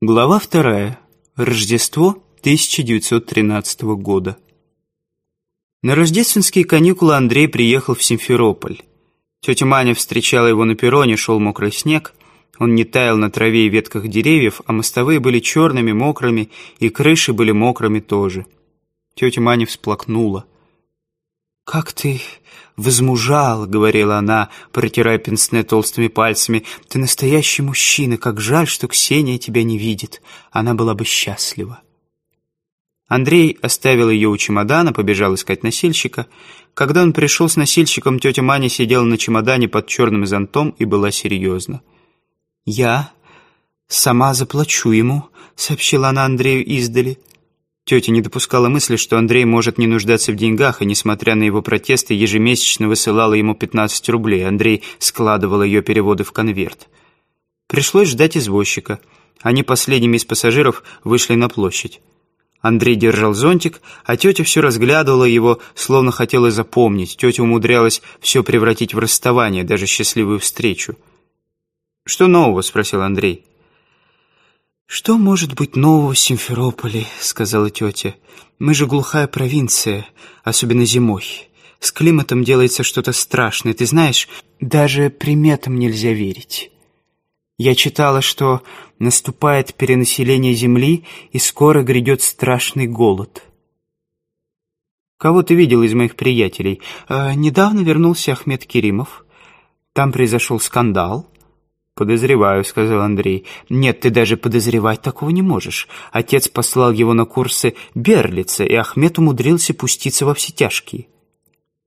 Глава вторая. Рождество 1913 года. На рождественские каникулы Андрей приехал в Симферополь. Тетя Маня встречала его на перроне, шел мокрый снег. Он не таял на траве и ветках деревьев, а мостовые были черными, мокрыми, и крыши были мокрыми тоже. Тетя Маня всплакнула – «Как ты возмужал», — говорила она, протирая пенсне толстыми пальцами. «Ты настоящий мужчина. Как жаль, что Ксения тебя не видит. Она была бы счастлива». Андрей оставил ее у чемодана, побежал искать носильщика. Когда он пришел с носильщиком, тетя Маня сидела на чемодане под черным зонтом и была серьезна. «Я сама заплачу ему», — сообщила она Андрею издали. Тетя не допускала мысли, что Андрей может не нуждаться в деньгах, и, несмотря на его протесты, ежемесячно высылала ему 15 рублей. Андрей складывал ее переводы в конверт. Пришлось ждать извозчика. Они последними из пассажиров вышли на площадь. Андрей держал зонтик, а тетя все разглядывала его, словно хотела запомнить. Тетя умудрялась все превратить в расставание, даже счастливую встречу. «Что нового?» – спросил Андрей. «Что может быть нового в Симферополе?» — сказала тетя. «Мы же глухая провинция, особенно зимой. С климатом делается что-то страшное. Ты знаешь, даже приметам нельзя верить. Я читала, что наступает перенаселение Земли, и скоро грядет страшный голод». «Кого ты видел из моих приятелей?» э, «Недавно вернулся Ахмед Керимов. Там произошел скандал». «Подозреваю», — сказал Андрей. «Нет, ты даже подозревать такого не можешь. Отец послал его на курсы Берлица, и Ахмед умудрился пуститься во все тяжкие».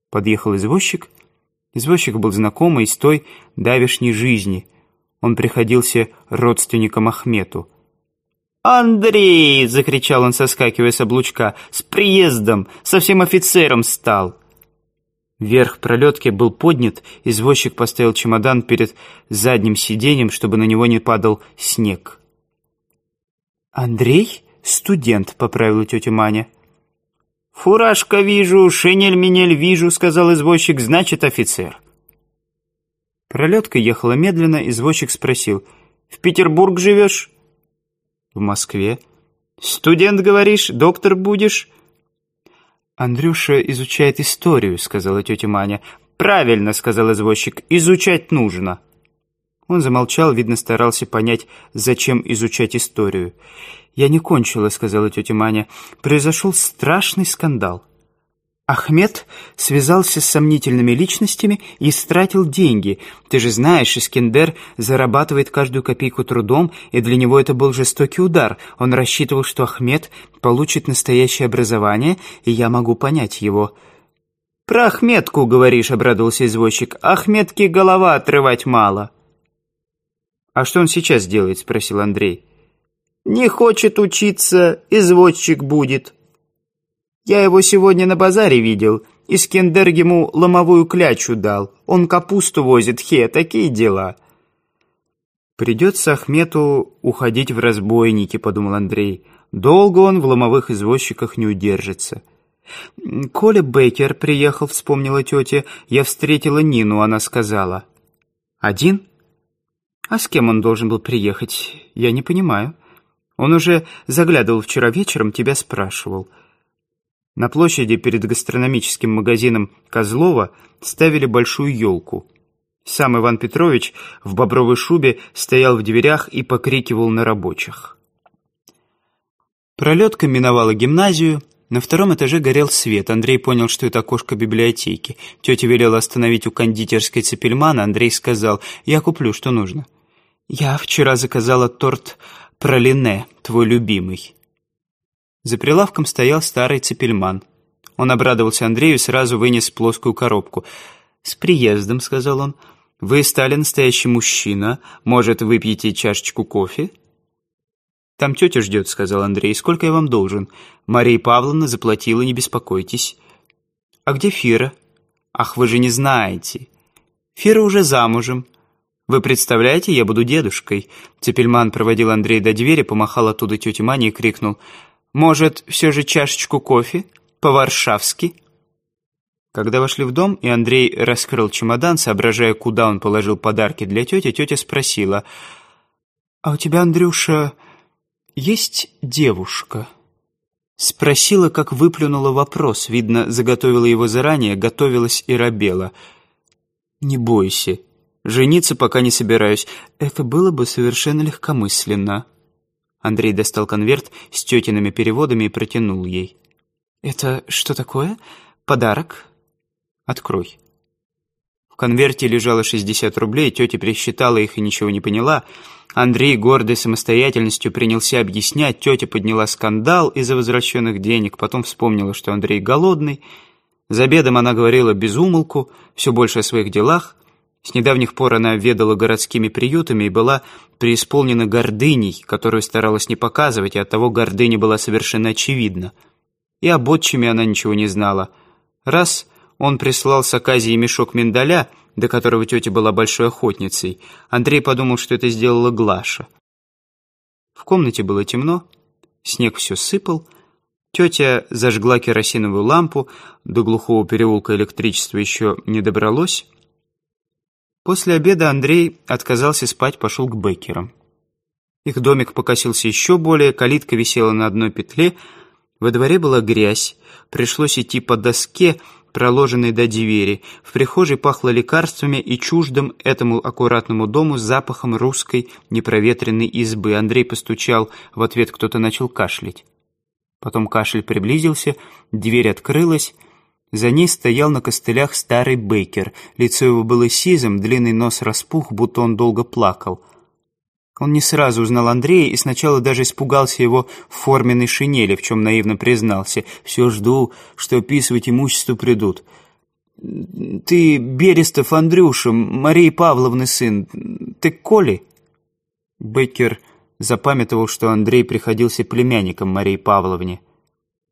Подъехал извозчик. Извозчик был знакомый из той давешней жизни. Он приходился родственником Ахмету. «Андрей!» — закричал он, соскакивая с облучка. «С приездом! со всем офицером стал!» Верх пролетки был поднят, извозчик поставил чемодан перед задним сиденьем, чтобы на него не падал снег. «Андрей — студент», — поправила тетя Маня. «Фуражка вижу, шинель-минель вижу», — сказал извозчик, — «значит, офицер». Пролетка ехала медленно, извозчик спросил. «В Петербург живешь?» «В Москве». «Студент, говоришь, доктор будешь?» «Андрюша изучает историю», — сказала тетя Маня. «Правильно», — сказал извозчик, — «изучать нужно». Он замолчал, видно, старался понять, зачем изучать историю. «Я не кончила», — сказала тетя Маня. «Произошел страшный скандал». Ахмед связался с сомнительными личностями и стратил деньги. Ты же знаешь, Искендер зарабатывает каждую копейку трудом, и для него это был жестокий удар. Он рассчитывал, что Ахмед получит настоящее образование, и я могу понять его. «Про Ахмедку, говоришь», — обрадовался извозчик. «Ахмедке голова отрывать мало». «А что он сейчас делает?» — спросил Андрей. «Не хочет учиться, извозчик будет». Я его сегодня на базаре видел. Искендер ему ломовую клячу дал. Он капусту возит, хе, такие дела». «Придется Ахмету уходить в разбойники», — подумал Андрей. «Долго он в ломовых извозчиках не удержится». «Коля Бейкер приехал», — вспомнила тетя. «Я встретила Нину», — она сказала. «Один?» «А с кем он должен был приехать? Я не понимаю. Он уже заглядывал вчера вечером, тебя спрашивал». На площади перед гастрономическим магазином Козлова ставили большую елку. Сам Иван Петрович в бобровой шубе стоял в дверях и покрикивал на рабочих. Пролетка миновала гимназию. На втором этаже горел свет. Андрей понял, что это окошко библиотеки. Тетя велела остановить у кондитерской Цепельмана. Андрей сказал, «Я куплю, что нужно». «Я вчера заказала торт пролине, твой любимый». За прилавком стоял старый цепельман. Он обрадовался Андрею и сразу вынес плоскую коробку. «С приездом», — сказал он. «Вы стали настоящий мужчина. Может, выпьете чашечку кофе?» «Там тетя ждет», — сказал Андрей. «Сколько я вам должен?» «Мария Павловна заплатила, не беспокойтесь». «А где Фира?» «Ах, вы же не знаете». «Фира уже замужем». «Вы представляете, я буду дедушкой». Цепельман проводил Андрея до двери, помахал оттуда тете Мане и крикнул. Может, все же чашечку кофе? По-варшавски?» Когда вошли в дом, и Андрей раскрыл чемодан, соображая, куда он положил подарки для тети, тетя спросила, «А у тебя, Андрюша, есть девушка?» Спросила, как выплюнула вопрос, видно, заготовила его заранее, готовилась и робела. «Не бойся, жениться пока не собираюсь, это было бы совершенно легкомысленно». Андрей достал конверт с тетиными переводами и протянул ей. «Это что такое? Подарок?» «Открой». В конверте лежало 60 рублей, тетя пересчитала их и ничего не поняла. Андрей, гордой самостоятельностью, принялся объяснять. Тетя подняла скандал из-за возвращенных денег, потом вспомнила, что Андрей голодный. За обедом она говорила без умолку, все больше о своих делах. С недавних пор она ведала городскими приютами и была преисполнена гордыней, которую старалась не показывать, и оттого гордыня была совершенно очевидна. И об отчиме она ничего не знала. Раз он прислал с оказии мешок миндаля, до которого тетя была большой охотницей, Андрей подумал, что это сделала Глаша. В комнате было темно, снег все сыпал, Тетя зажгла керосиновую лампу, до глухого переулка электричество еще не добралось, После обеда Андрей отказался спать, пошел к Беккерам. Их домик покосился еще более, калитка висела на одной петле, во дворе была грязь, пришлось идти по доске, проложенной до двери, в прихожей пахло лекарствами и чуждым этому аккуратному дому запахом русской непроветренной избы. Андрей постучал, в ответ кто-то начал кашлять. Потом кашель приблизился, дверь открылась, за ней стоял на костылях старый Бейкер. Лицо его было сизым, длинный нос распух, будто он долго плакал. Он не сразу узнал Андрея и сначала даже испугался его в форменной шинели, в чем наивно признался. «Все жду, что описывать имущество придут». «Ты Берестов Андрюша, Марии Павловны сын. Ты Коли?» Бейкер запамятовал, что Андрей приходился племянником Марии Павловне.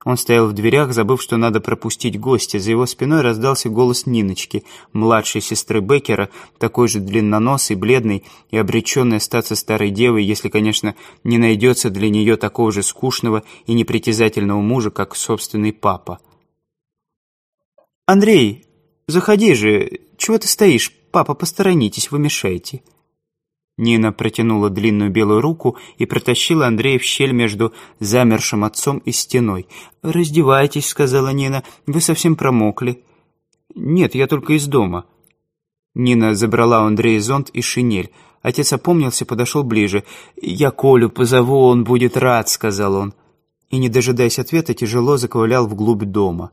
Он стоял в дверях, забыв, что надо пропустить гостя. За его спиной раздался голос Ниночки, младшей сестры Беккера, такой же длинноносый, бледный и обреченный остаться старой девой, если, конечно, не найдется для нее такого же скучного и непритязательного мужа, как собственный папа. «Андрей, заходи же. Чего ты стоишь? Папа, посторонитесь, вы мешаете». Нина протянула длинную белую руку и протащила Андрея в щель между замершим отцом и стеной. «Раздевайтесь», — сказала Нина, — «вы совсем промокли». «Нет, я только из дома». Нина забрала у Андрея зонт и шинель. Отец опомнился, подошел ближе. «Я Колю позову, он будет рад», — сказал он. И, не дожидаясь ответа, тяжело заковылял вглубь дома.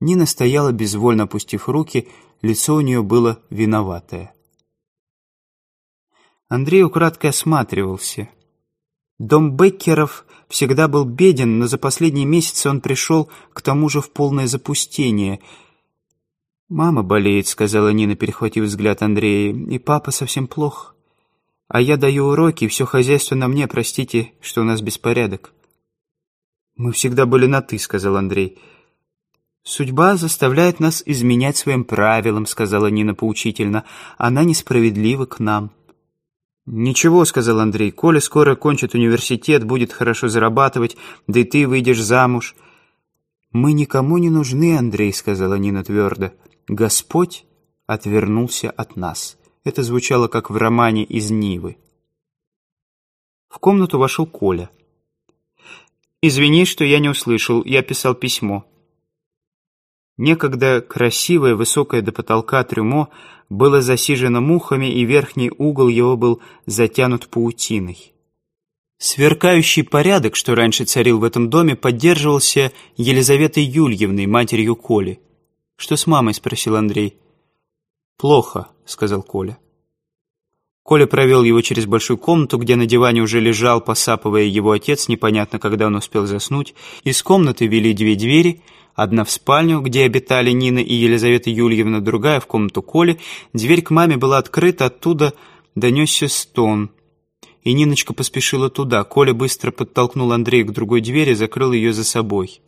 Нина стояла, безвольно опустив руки, лицо у нее было виноватое. Андрей украдкой осматривался. Дом Беккеров всегда был беден, но за последние месяцы он пришел к тому же в полное запустение. «Мама болеет», — сказала Нина, перехватив взгляд Андрея, — «и папа совсем плох. А я даю уроки, все хозяйство на мне, простите, что у нас беспорядок». «Мы всегда были на «ты», — сказал Андрей. «Судьба заставляет нас изменять своим правилам», — сказала Нина поучительно. «Она несправедлива к нам». «Ничего», — сказал Андрей, — «Коля скоро кончит университет, будет хорошо зарабатывать, да и ты выйдешь замуж». «Мы никому не нужны, Андрей», — сказала Нина твердо. «Господь отвернулся от нас». Это звучало, как в романе «Из Нивы». В комнату вошел Коля. «Извини, что я не услышал. Я писал письмо». Некогда красивое, высокое до потолка трюмо — было засижено мухами, и верхний угол его был затянут паутиной. Сверкающий порядок, что раньше царил в этом доме, поддерживался Елизаветой Юльевной, матерью Коли. «Что с мамой?» — спросил Андрей. «Плохо», — сказал Коля. Коля провел его через большую комнату, где на диване уже лежал, посапывая его отец, непонятно, когда он успел заснуть. Из комнаты вели две двери — Одна в спальню, где обитали Нина и Елизавета Юльевна, другая в комнату Коли. Дверь к маме была открыта, оттуда донесся стон. И Ниночка поспешила туда. Коля быстро подтолкнул Андрея к другой двери, закрыл ее за собой.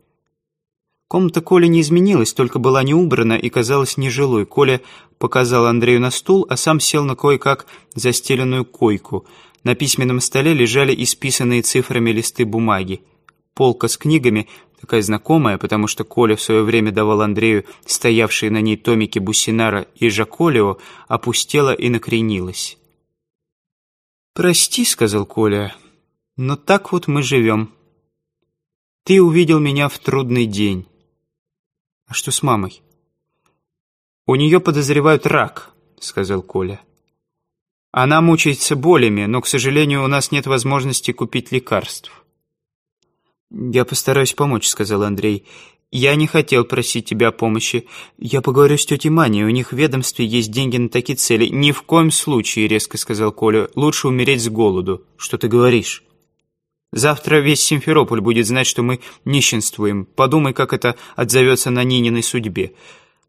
Комната Коли не изменилась, только была не убрана и казалась нежилой. Коля показал Андрею на стул, а сам сел на кое-как застеленную койку. На письменном столе лежали исписанные цифрами листы бумаги. Полка с книгами такая знакомая, потому что Коля в свое время давал Андрею стоявшие на ней томики Бусинара и Жаколио, опустела и накренилась. «Прости», — сказал Коля, — «но так вот мы живем. Ты увидел меня в трудный день». «А что с мамой?» «У нее подозревают рак», — сказал Коля. «Она мучается болями, но, к сожалению, у нас нет возможности купить лекарств». «Я постараюсь помочь», — сказал Андрей. «Я не хотел просить тебя о помощи. Я поговорю с тетей Маней, у них в ведомстве есть деньги на такие цели». «Ни в коем случае», — резко сказал Коля, — «лучше умереть с голоду». «Что ты говоришь?» «Завтра весь Симферополь будет знать, что мы нищенствуем. Подумай, как это отзовется на Нининой судьбе».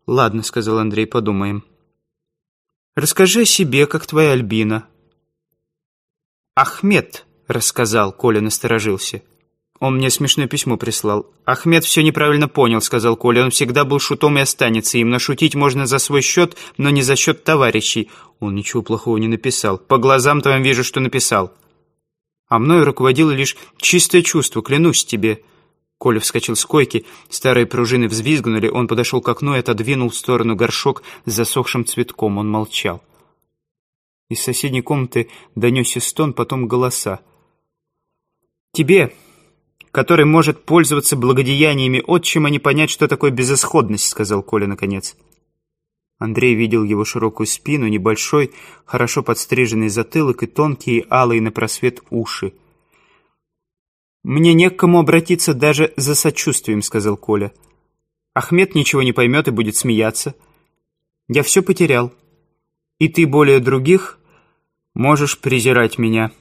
«Ладно», — сказал Андрей, — «подумаем». «Расскажи о себе, как твоя Альбина». «Ахмед», — рассказал, Коля насторожился. Он мне смешное письмо прислал. «Ахмед все неправильно понял», — сказал Коля. «Он всегда был шутом и останется им, но шутить можно за свой счет, но не за счет товарищей». Он ничего плохого не написал. «По глазам твоим вижу, что написал». «А мною руководило лишь чистое чувство, клянусь тебе». Коля вскочил с койки, старые пружины взвизгнули, он подошел к окну и отодвинул в сторону горшок с засохшим цветком. Он молчал. Из соседней комнаты донесся стон, потом голоса. «Тебе...» который может пользоваться благодеяниями отчима, не понять, что такое безысходность», — сказал Коля наконец. Андрей видел его широкую спину, небольшой, хорошо подстриженный затылок и тонкие, алые на просвет уши. «Мне не к кому обратиться даже за сочувствием», — сказал Коля. «Ахмед ничего не поймет и будет смеяться. Я все потерял. И ты более других можешь презирать меня».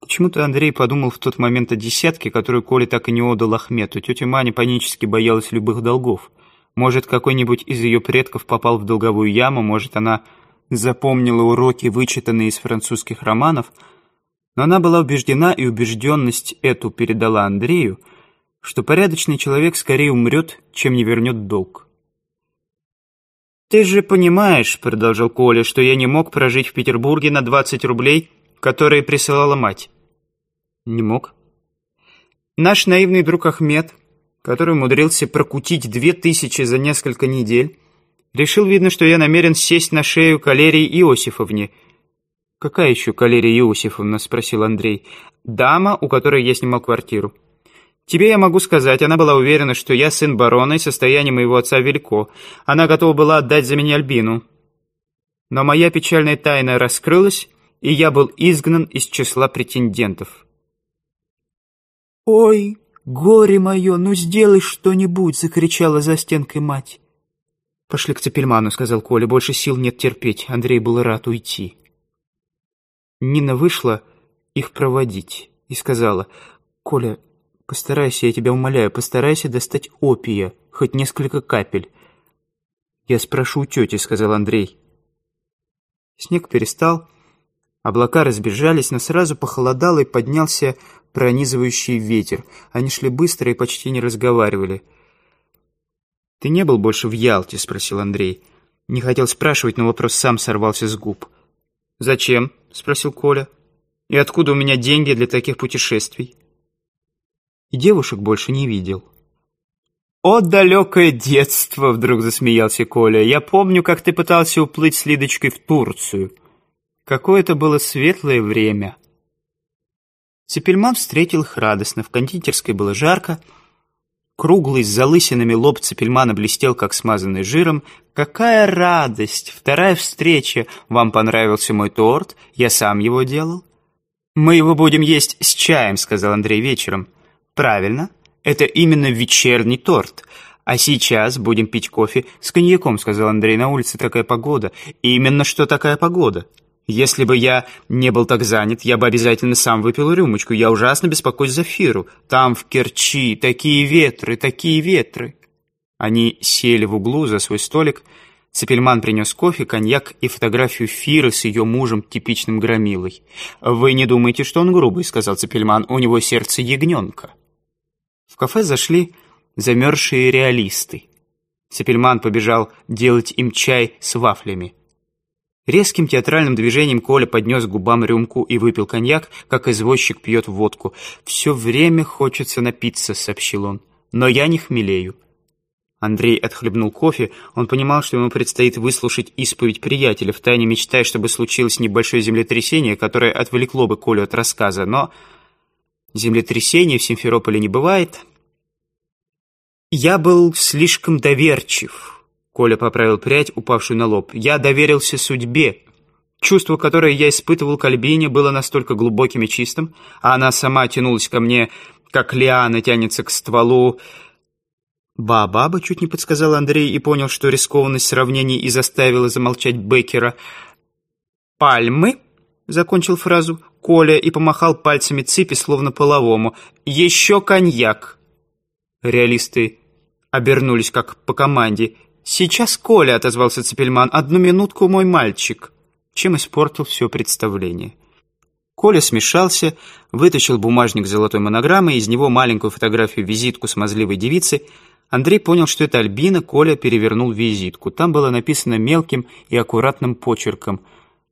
Почему-то Андрей подумал в тот момент о десятке, которую Коля так и не отдал Ахмету. Тетя Маня панически боялась любых долгов. Может, какой-нибудь из ее предков попал в долговую яму, может, она запомнила уроки, вычитанные из французских романов. Но она была убеждена, и убежденность эту передала Андрею, что порядочный человек скорее умрет, чем не вернет долг. «Ты же понимаешь, — продолжил Коля, — что я не мог прожить в Петербурге на 20 рублей, — которые присылала мать? Не мог. Наш наивный друг Ахмед, который умудрился прокутить две тысячи за несколько недель, решил, видно, что я намерен сесть на шею Калерии Иосифовне. «Какая еще Калерия Иосифовна?» — спросил Андрей. «Дама, у которой я снимал квартиру». «Тебе я могу сказать, она была уверена, что я сын барона и состояние моего отца велико. Она готова была отдать за меня Альбину». Но моя печальная тайна раскрылась, и я был изгнан из числа претендентов. «Ой, горе мое, ну сделай что-нибудь!» — закричала за стенкой мать. «Пошли к Цепельману», — сказал Коля, — «больше сил нет терпеть». Андрей был рад уйти. Нина вышла их проводить и сказала, «Коля, постарайся, я тебя умоляю, постарайся достать опия, хоть несколько капель». «Я спрошу у тети», — сказал Андрей. Снег перестал, — Облака разбежались, но сразу похолодало и поднялся пронизывающий ветер. Они шли быстро и почти не разговаривали. «Ты не был больше в Ялте?» — спросил Андрей. Не хотел спрашивать, но вопрос сам сорвался с губ. «Зачем?» — спросил Коля. «И откуда у меня деньги для таких путешествий?» И девушек больше не видел. «О, далекое детство!» — вдруг засмеялся Коля. «Я помню, как ты пытался уплыть с Лидочкой в Турцию». Какое это было светлое время. Цепельман встретил их радостно. В кондитерской было жарко. Круглый с залысинами лоб Цепельмана блестел, как смазанный жиром. «Какая радость! Вторая встреча! Вам понравился мой торт? Я сам его делал». «Мы его будем есть с чаем», — сказал Андрей вечером. «Правильно. Это именно вечерний торт. А сейчас будем пить кофе с коньяком», — сказал Андрей. «На улице такая погода». «Именно что такая погода». Если бы я не был так занят, я бы обязательно сам выпил рюмочку. Я ужасно беспокоюсь за Фиру. Там, в Керчи, такие ветры, такие ветры. Они сели в углу за свой столик. Цепельман принес кофе, коньяк и фотографию Фиры с ее мужем, типичным громилой. «Вы не думаете, что он грубый», — сказал Цепельман. «У него сердце ягненка». В кафе зашли замерзшие реалисты. Цепельман побежал делать им чай с вафлями. Резким театральным движением Коля поднес к губам рюмку и выпил коньяк, как извозчик пьет водку. «Все время хочется напиться», — сообщил он. «Но я не хмелею». Андрей отхлебнул кофе. Он понимал, что ему предстоит выслушать исповедь приятеля, втайне мечтая, чтобы случилось небольшое землетрясение, которое отвлекло бы Колю от рассказа. Но землетрясений в Симферополе не бывает. «Я был слишком доверчив», Коля поправил прядь, упавшую на лоб. «Я доверился судьбе. Чувство, которое я испытывал к Альбине, было настолько глубоким и чистым, а она сама тянулась ко мне, как лиана тянется к стволу. «Ба-баба», — чуть не подсказал Андрей и понял, что рискованность сравнений и заставила замолчать Беккера. «Пальмы», — закончил фразу Коля и помахал пальцами цепи, словно половому. «Еще коньяк». Реалисты обернулись, как по команде — «Сейчас, Коля», — отозвался Цепельман, — «одну минутку, мой мальчик», чем испортил все представление. Коля смешался, вытащил бумажник с золотой монограммой, из него маленькую фотографию-визитку смазливой девицы. Андрей понял, что это Альбина, Коля перевернул визитку. Там было написано мелким и аккуратным почерком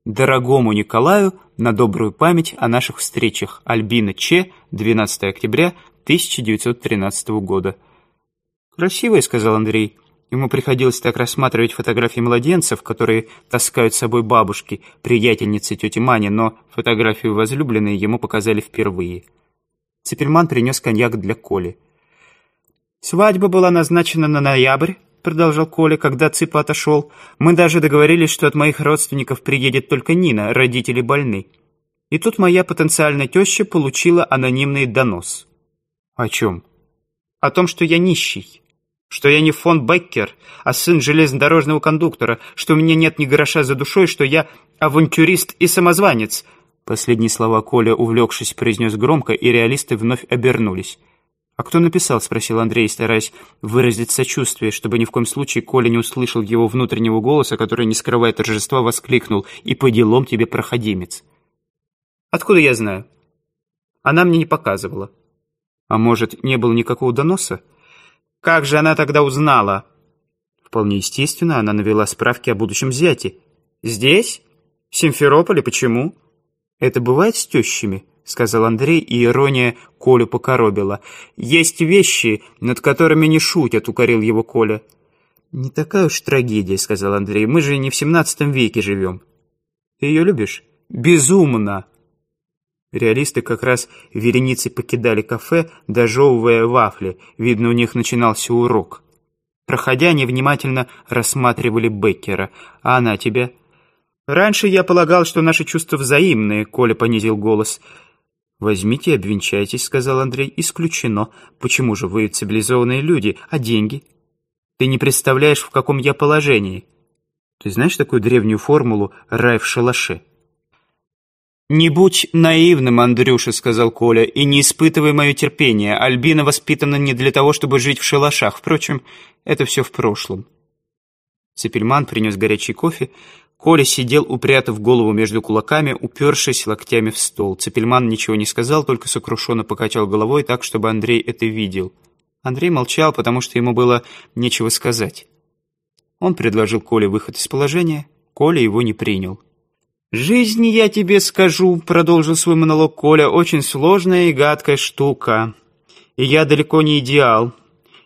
«Дорогому Николаю на добрую память о наших встречах. Альбина Ч, 12 октября 1913 года». «Красивая», — сказал Андрей. Ему приходилось так рассматривать фотографии младенцев, которые таскают с собой бабушки, приятельницы тети Мани, но фотографию возлюбленной ему показали впервые. Циперман принес коньяк для Коли. «Свадьба была назначена на ноябрь», — продолжал Коля, когда Цыпа отошел. «Мы даже договорились, что от моих родственников приедет только Нина, родители больны. И тут моя потенциальная теща получила анонимный донос». «О чем?» «О том, что я нищий» что я не фон Беккер, а сын железнодорожного кондуктора, что у меня нет ни гроша за душой, что я авантюрист и самозванец». Последние слова Коля, увлекшись, произнес громко, и реалисты вновь обернулись. «А кто написал?» — спросил Андрей, стараясь выразить сочувствие, чтобы ни в коем случае Коля не услышал его внутреннего голоса, который, не скрывая торжества, воскликнул «И по делам тебе, проходимец!» «Откуда я знаю?» «Она мне не показывала». «А может, не было никакого доноса?» Как же она тогда узнала?» Вполне естественно, она навела справки о будущем зяте. «Здесь? В Симферополе? Почему?» «Это бывает с тещами?» — сказал Андрей, и ирония Колю покоробила. «Есть вещи, над которыми не шутят», — укорил его Коля. «Не такая уж трагедия», — сказал Андрей. «Мы же не в семнадцатом веке живем». «Ты ее любишь?» «Безумно!» Реалисты как раз вереницей покидали кафе, дожевывая вафли. Видно, у них начинался урок. Проходя, они внимательно рассматривали Беккера. «А она тебе? «Раньше я полагал, что наши чувства взаимные», — Коля понизил голос. «Возьмите и обвенчайтесь», — сказал Андрей. «Исключено. Почему же вы цивилизованные люди? А деньги?» «Ты не представляешь, в каком я положении». «Ты знаешь такую древнюю формулу «рай в шалаше»?» «Не будь наивным, Андрюша», — сказал Коля, — «и не испытывай мое терпение. Альбина воспитана не для того, чтобы жить в шалашах. Впрочем, это все в прошлом». Цепельман принес горячий кофе. Коля сидел, упрятав голову между кулаками, упершись локтями в стол. Цепельман ничего не сказал, только сокрушенно покачал головой так, чтобы Андрей это видел. Андрей молчал, потому что ему было нечего сказать. Он предложил Коле выход из положения. Коля его не принял. «Жизнь, я тебе скажу», — продолжил свой монолог Коля, — «очень сложная и гадкая штука. И я далеко не идеал.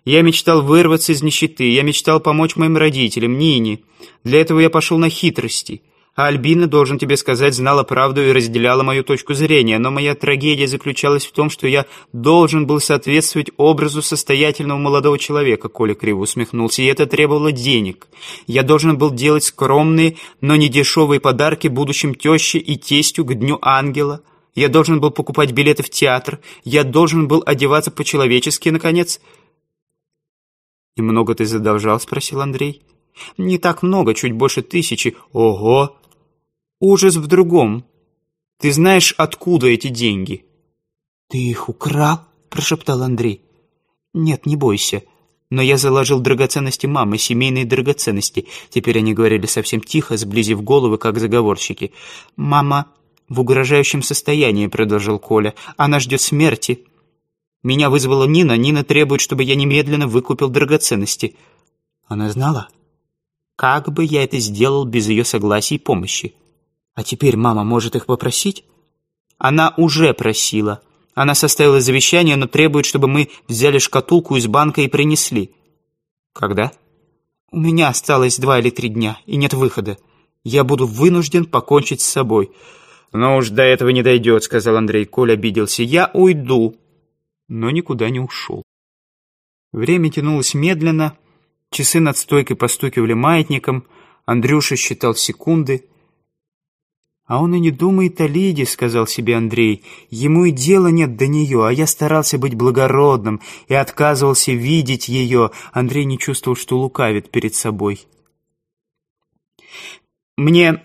Я мечтал вырваться из нищеты, я мечтал помочь моим родителям, Нине. Для этого я пошел на хитрости. А Альбина, должен тебе сказать, знала правду и разделяла мою точку зрения, но моя трагедия заключалась в том, что я должен был соответствовать образу состоятельного молодого человека, Коля криво усмехнулся, и это требовало денег. Я должен был делать скромные, но не дешевые подарки будущим теще и тестю к Дню Ангела. Я должен был покупать билеты в театр. Я должен был одеваться по-человечески, наконец. «И много ты задолжал?» — спросил Андрей. «Не так много, чуть больше тысячи». «Ого!» Ужас в другом. Ты знаешь, откуда эти деньги?» «Ты их украл?» – прошептал Андрей. «Нет, не бойся. Но я заложил драгоценности мамы, семейные драгоценности». Теперь они говорили совсем тихо, сблизив головы, как заговорщики. «Мама в угрожающем состоянии», – продолжил Коля. «Она ждет смерти». «Меня вызвала Нина. Нина требует, чтобы я немедленно выкупил драгоценности». «Она знала?» «Как бы я это сделал без ее согласия и помощи?» А теперь мама может их попросить? Она уже просила. Она составила завещание, но требует, чтобы мы взяли шкатулку из банка и принесли. Когда? У меня осталось два или три дня, и нет выхода. Я буду вынужден покончить с собой. Но уж до этого не дойдет, сказал Андрей. Коль обиделся. Я уйду. Но никуда не ушел. Время тянулось медленно. Часы над стойкой постукивали маятником. Андрюша считал секунды. «А он и не думает о Лиде», — сказал себе Андрей. «Ему и дела нет до нее, а я старался быть благородным и отказывался видеть ее». Андрей не чувствовал, что лукавит перед собой. «Мне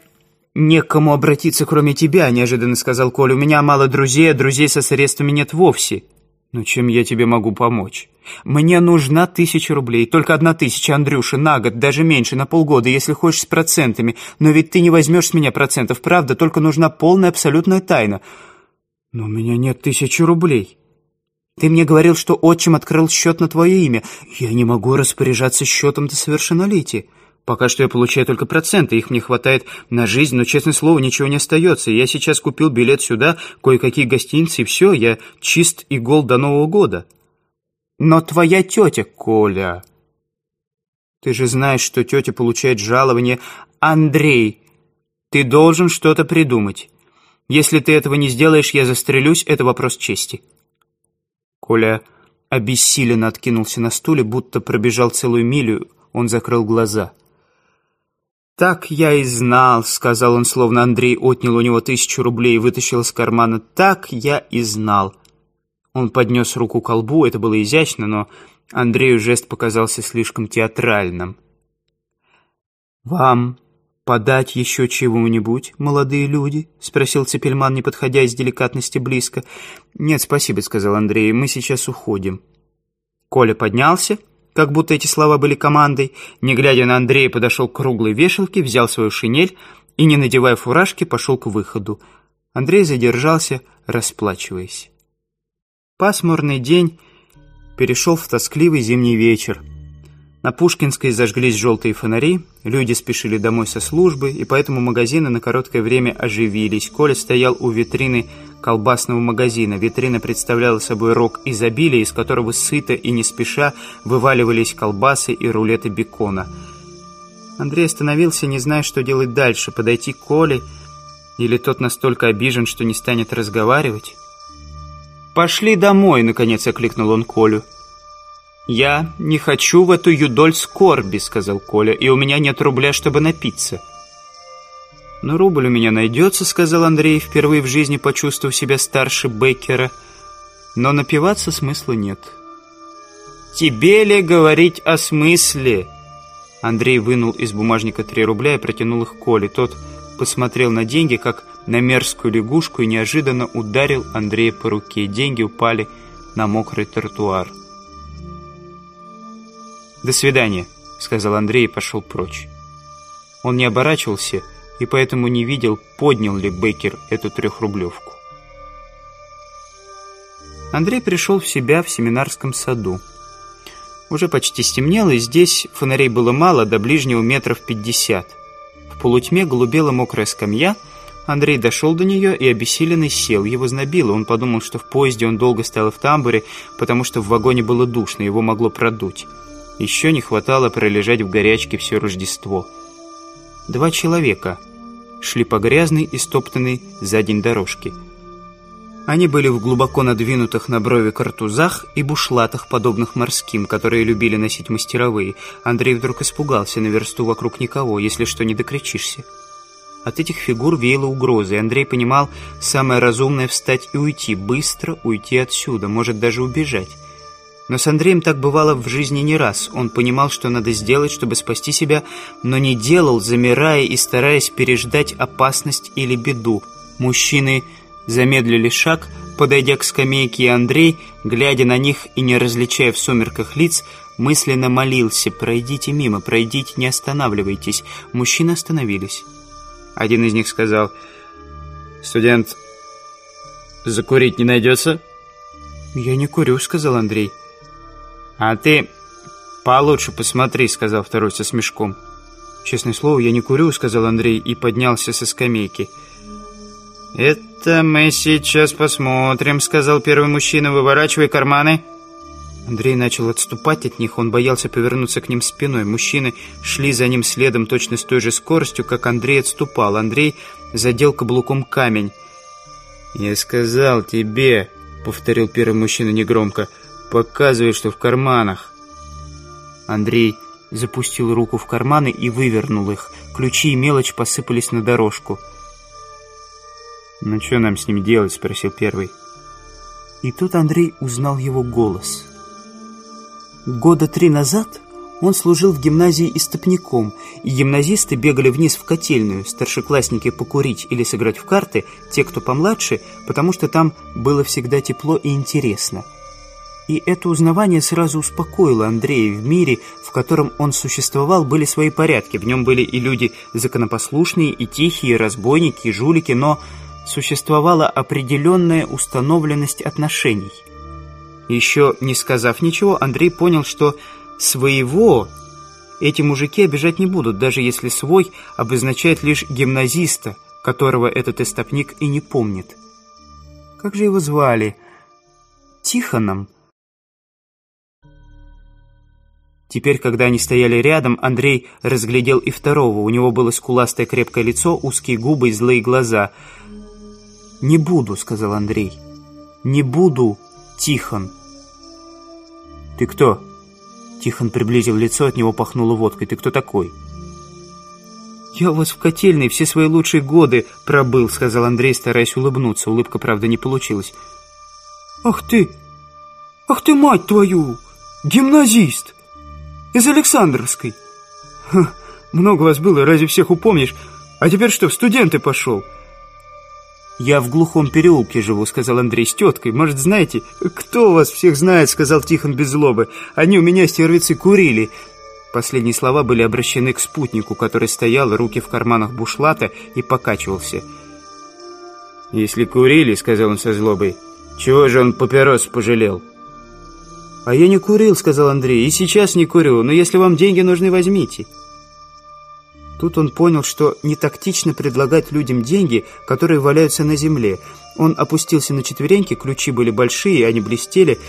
некому обратиться, кроме тебя», — неожиданно сказал Коля. «У меня мало друзей, а друзей со средствами нет вовсе». «Ну, чем я тебе могу помочь? Мне нужна тысяча рублей, только одна тысяча, Андрюша, на год, даже меньше, на полгода, если хочешь, с процентами. Но ведь ты не возьмешь с меня процентов, правда, только нужна полная абсолютная тайна». «Но у меня нет тысячи рублей». «Ты мне говорил, что отчим открыл счет на твое имя. Я не могу распоряжаться счетом до совершеннолетия». Пока что я получаю только проценты, их мне хватает на жизнь, но, честное слово, ничего не остается. Я сейчас купил билет сюда, кое-какие гостиницы, и все, я чист и гол до Нового года. Но твоя тетя, Коля... Ты же знаешь, что тетя получает жалование. Андрей, ты должен что-то придумать. Если ты этого не сделаешь, я застрелюсь, это вопрос чести. Коля обессиленно откинулся на стуле, будто пробежал целую милю, он закрыл глаза — «Так я и знал», — сказал он, словно Андрей отнял у него тысячу рублей и вытащил из кармана. «Так я и знал». Он поднес руку к колбу, это было изящно, но Андрею жест показался слишком театральным. «Вам подать еще чего-нибудь, молодые люди?» — спросил Цепельман, не подходя из деликатности близко. «Нет, спасибо», — сказал Андрей, — «мы сейчас уходим». Коля поднялся как будто эти слова были командой, не глядя на Андрея, подошел к круглой вешалке, взял свою шинель и, не надевая фуражки, пошел к выходу. Андрей задержался, расплачиваясь. Пасмурный день перешел в тоскливый зимний вечер. На Пушкинской зажглись желтые фонари, люди спешили домой со службы, и поэтому магазины на короткое время оживились. Коля стоял у витрины колбасного магазина. Витрина представляла собой рог изобилия, из которого сыто и не спеша вываливались колбасы и рулеты бекона. Андрей остановился, не зная, что делать дальше. Подойти к Коле? Или тот настолько обижен, что не станет разговаривать? «Пошли домой!» — наконец окликнул он Колю. «Я не хочу в эту юдоль скорби», — сказал Коля, «и у меня нет рубля, чтобы напиться». «Но рубль у меня найдется», — сказал Андрей, впервые в жизни почувствовав себя старше Беккера. «Но напиваться смысла нет». «Тебе ли говорить о смысле?» Андрей вынул из бумажника три рубля и протянул их Коле. Тот посмотрел на деньги, как на мерзкую лягушку, и неожиданно ударил Андрея по руке. Деньги упали на мокрый тротуар. «До свидания», — сказал Андрей и пошел прочь. Он не оборачивался, — и поэтому не видел, поднял ли Бейкер эту трехрублевку. Андрей пришел в себя в семинарском саду. Уже почти стемнело, и здесь фонарей было мало, до ближнего метров пятьдесят. В полутьме голубела мокрая скамья, Андрей дошел до нее и обессиленный сел. Его знобило. Он подумал, что в поезде он долго стоял в тамбуре, потому что в вагоне было душно, его могло продуть. Еще не хватало пролежать в горячке все Рождество. Два человека шли по грязной и стоптанной за день дорожке. Они были в глубоко надвинутых на брови картузах и бушлатах, подобных морским, которые любили носить мастеровые. Андрей вдруг испугался, на версту вокруг никого, если что, не докричишься. От этих фигур веяло угрозы, и Андрей понимал, самое разумное — встать и уйти, быстро уйти отсюда, может даже убежать. Но с Андреем так бывало в жизни не раз. Он понимал, что надо сделать, чтобы спасти себя, но не делал, замирая и стараясь переждать опасность или беду. Мужчины замедлили шаг, подойдя к скамейке, и Андрей, глядя на них и не различая в сумерках лиц, мысленно молился «Пройдите мимо, пройдите, не останавливайтесь». Мужчины остановились. Один из них сказал «Студент, закурить не найдется?» «Я не курю», — сказал Андрей. «Андрей». «А ты получше посмотри», — сказал второй со смешком. «Честное слово, я не курю», — сказал Андрей и поднялся со скамейки. «Это мы сейчас посмотрим», — сказал первый мужчина, выворачивая карманы. Андрей начал отступать от них, он боялся повернуться к ним спиной. Мужчины шли за ним следом точно с той же скоростью, как Андрей отступал. Андрей задел каблуком камень. «Я сказал тебе», — повторил первый мужчина негромко, — Показывай, что в карманах. Андрей запустил руку в карманы и вывернул их. Ключи и мелочь посыпались на дорожку. «Ну, что нам с ним делать?» — спросил первый. И тут Андрей узнал его голос. Года три назад он служил в гимназии истопником, и гимназисты бегали вниз в котельную, старшеклассники покурить или сыграть в карты, те, кто помладше, потому что там было всегда тепло и интересно — и это узнавание сразу успокоило Андрея. В мире, в котором он существовал, были свои порядки. В нем были и люди законопослушные, и тихие, и разбойники, и жулики, но существовала определенная установленность отношений. Еще не сказав ничего, Андрей понял, что своего эти мужики обижать не будут, даже если свой обозначает лишь гимназиста, которого этот истопник и не помнит. Как же его звали? Тихоном? Теперь, когда они стояли рядом, Андрей разглядел и второго. У него было скуластое крепкое лицо, узкие губы и злые глаза. «Не буду», — сказал Андрей. «Не буду, Тихон». «Ты кто?» Тихон приблизил лицо, от него пахнуло водкой. «Ты кто такой?» «Я у вас в котельной все свои лучшие годы пробыл», — сказал Андрей, стараясь улыбнуться. Улыбка, правда, не получилась. «Ах ты! Ах ты, мать твою! Гимназист!» из Александровской. Ха, много вас было, разве всех упомнишь? А теперь что, в студенты пошел?» «Я в глухом переулке живу», — сказал Андрей с теткой. «Может, знаете, кто вас всех знает?» — сказал Тихон без злобы. «Они у меня, стервицы, курили». Последние слова были обращены к спутнику, который стоял, руки в карманах бушлата, и покачивался. «Если курили», — сказал он со злобой, — «чего же он папирос пожалел?» «А я не курил», — сказал Андрей, — «и сейчас не курю, но если вам деньги нужны, возьмите». Тут он понял, что не тактично предлагать людям деньги, которые валяются на земле. Он опустился на четвереньки, ключи были большие, они блестели,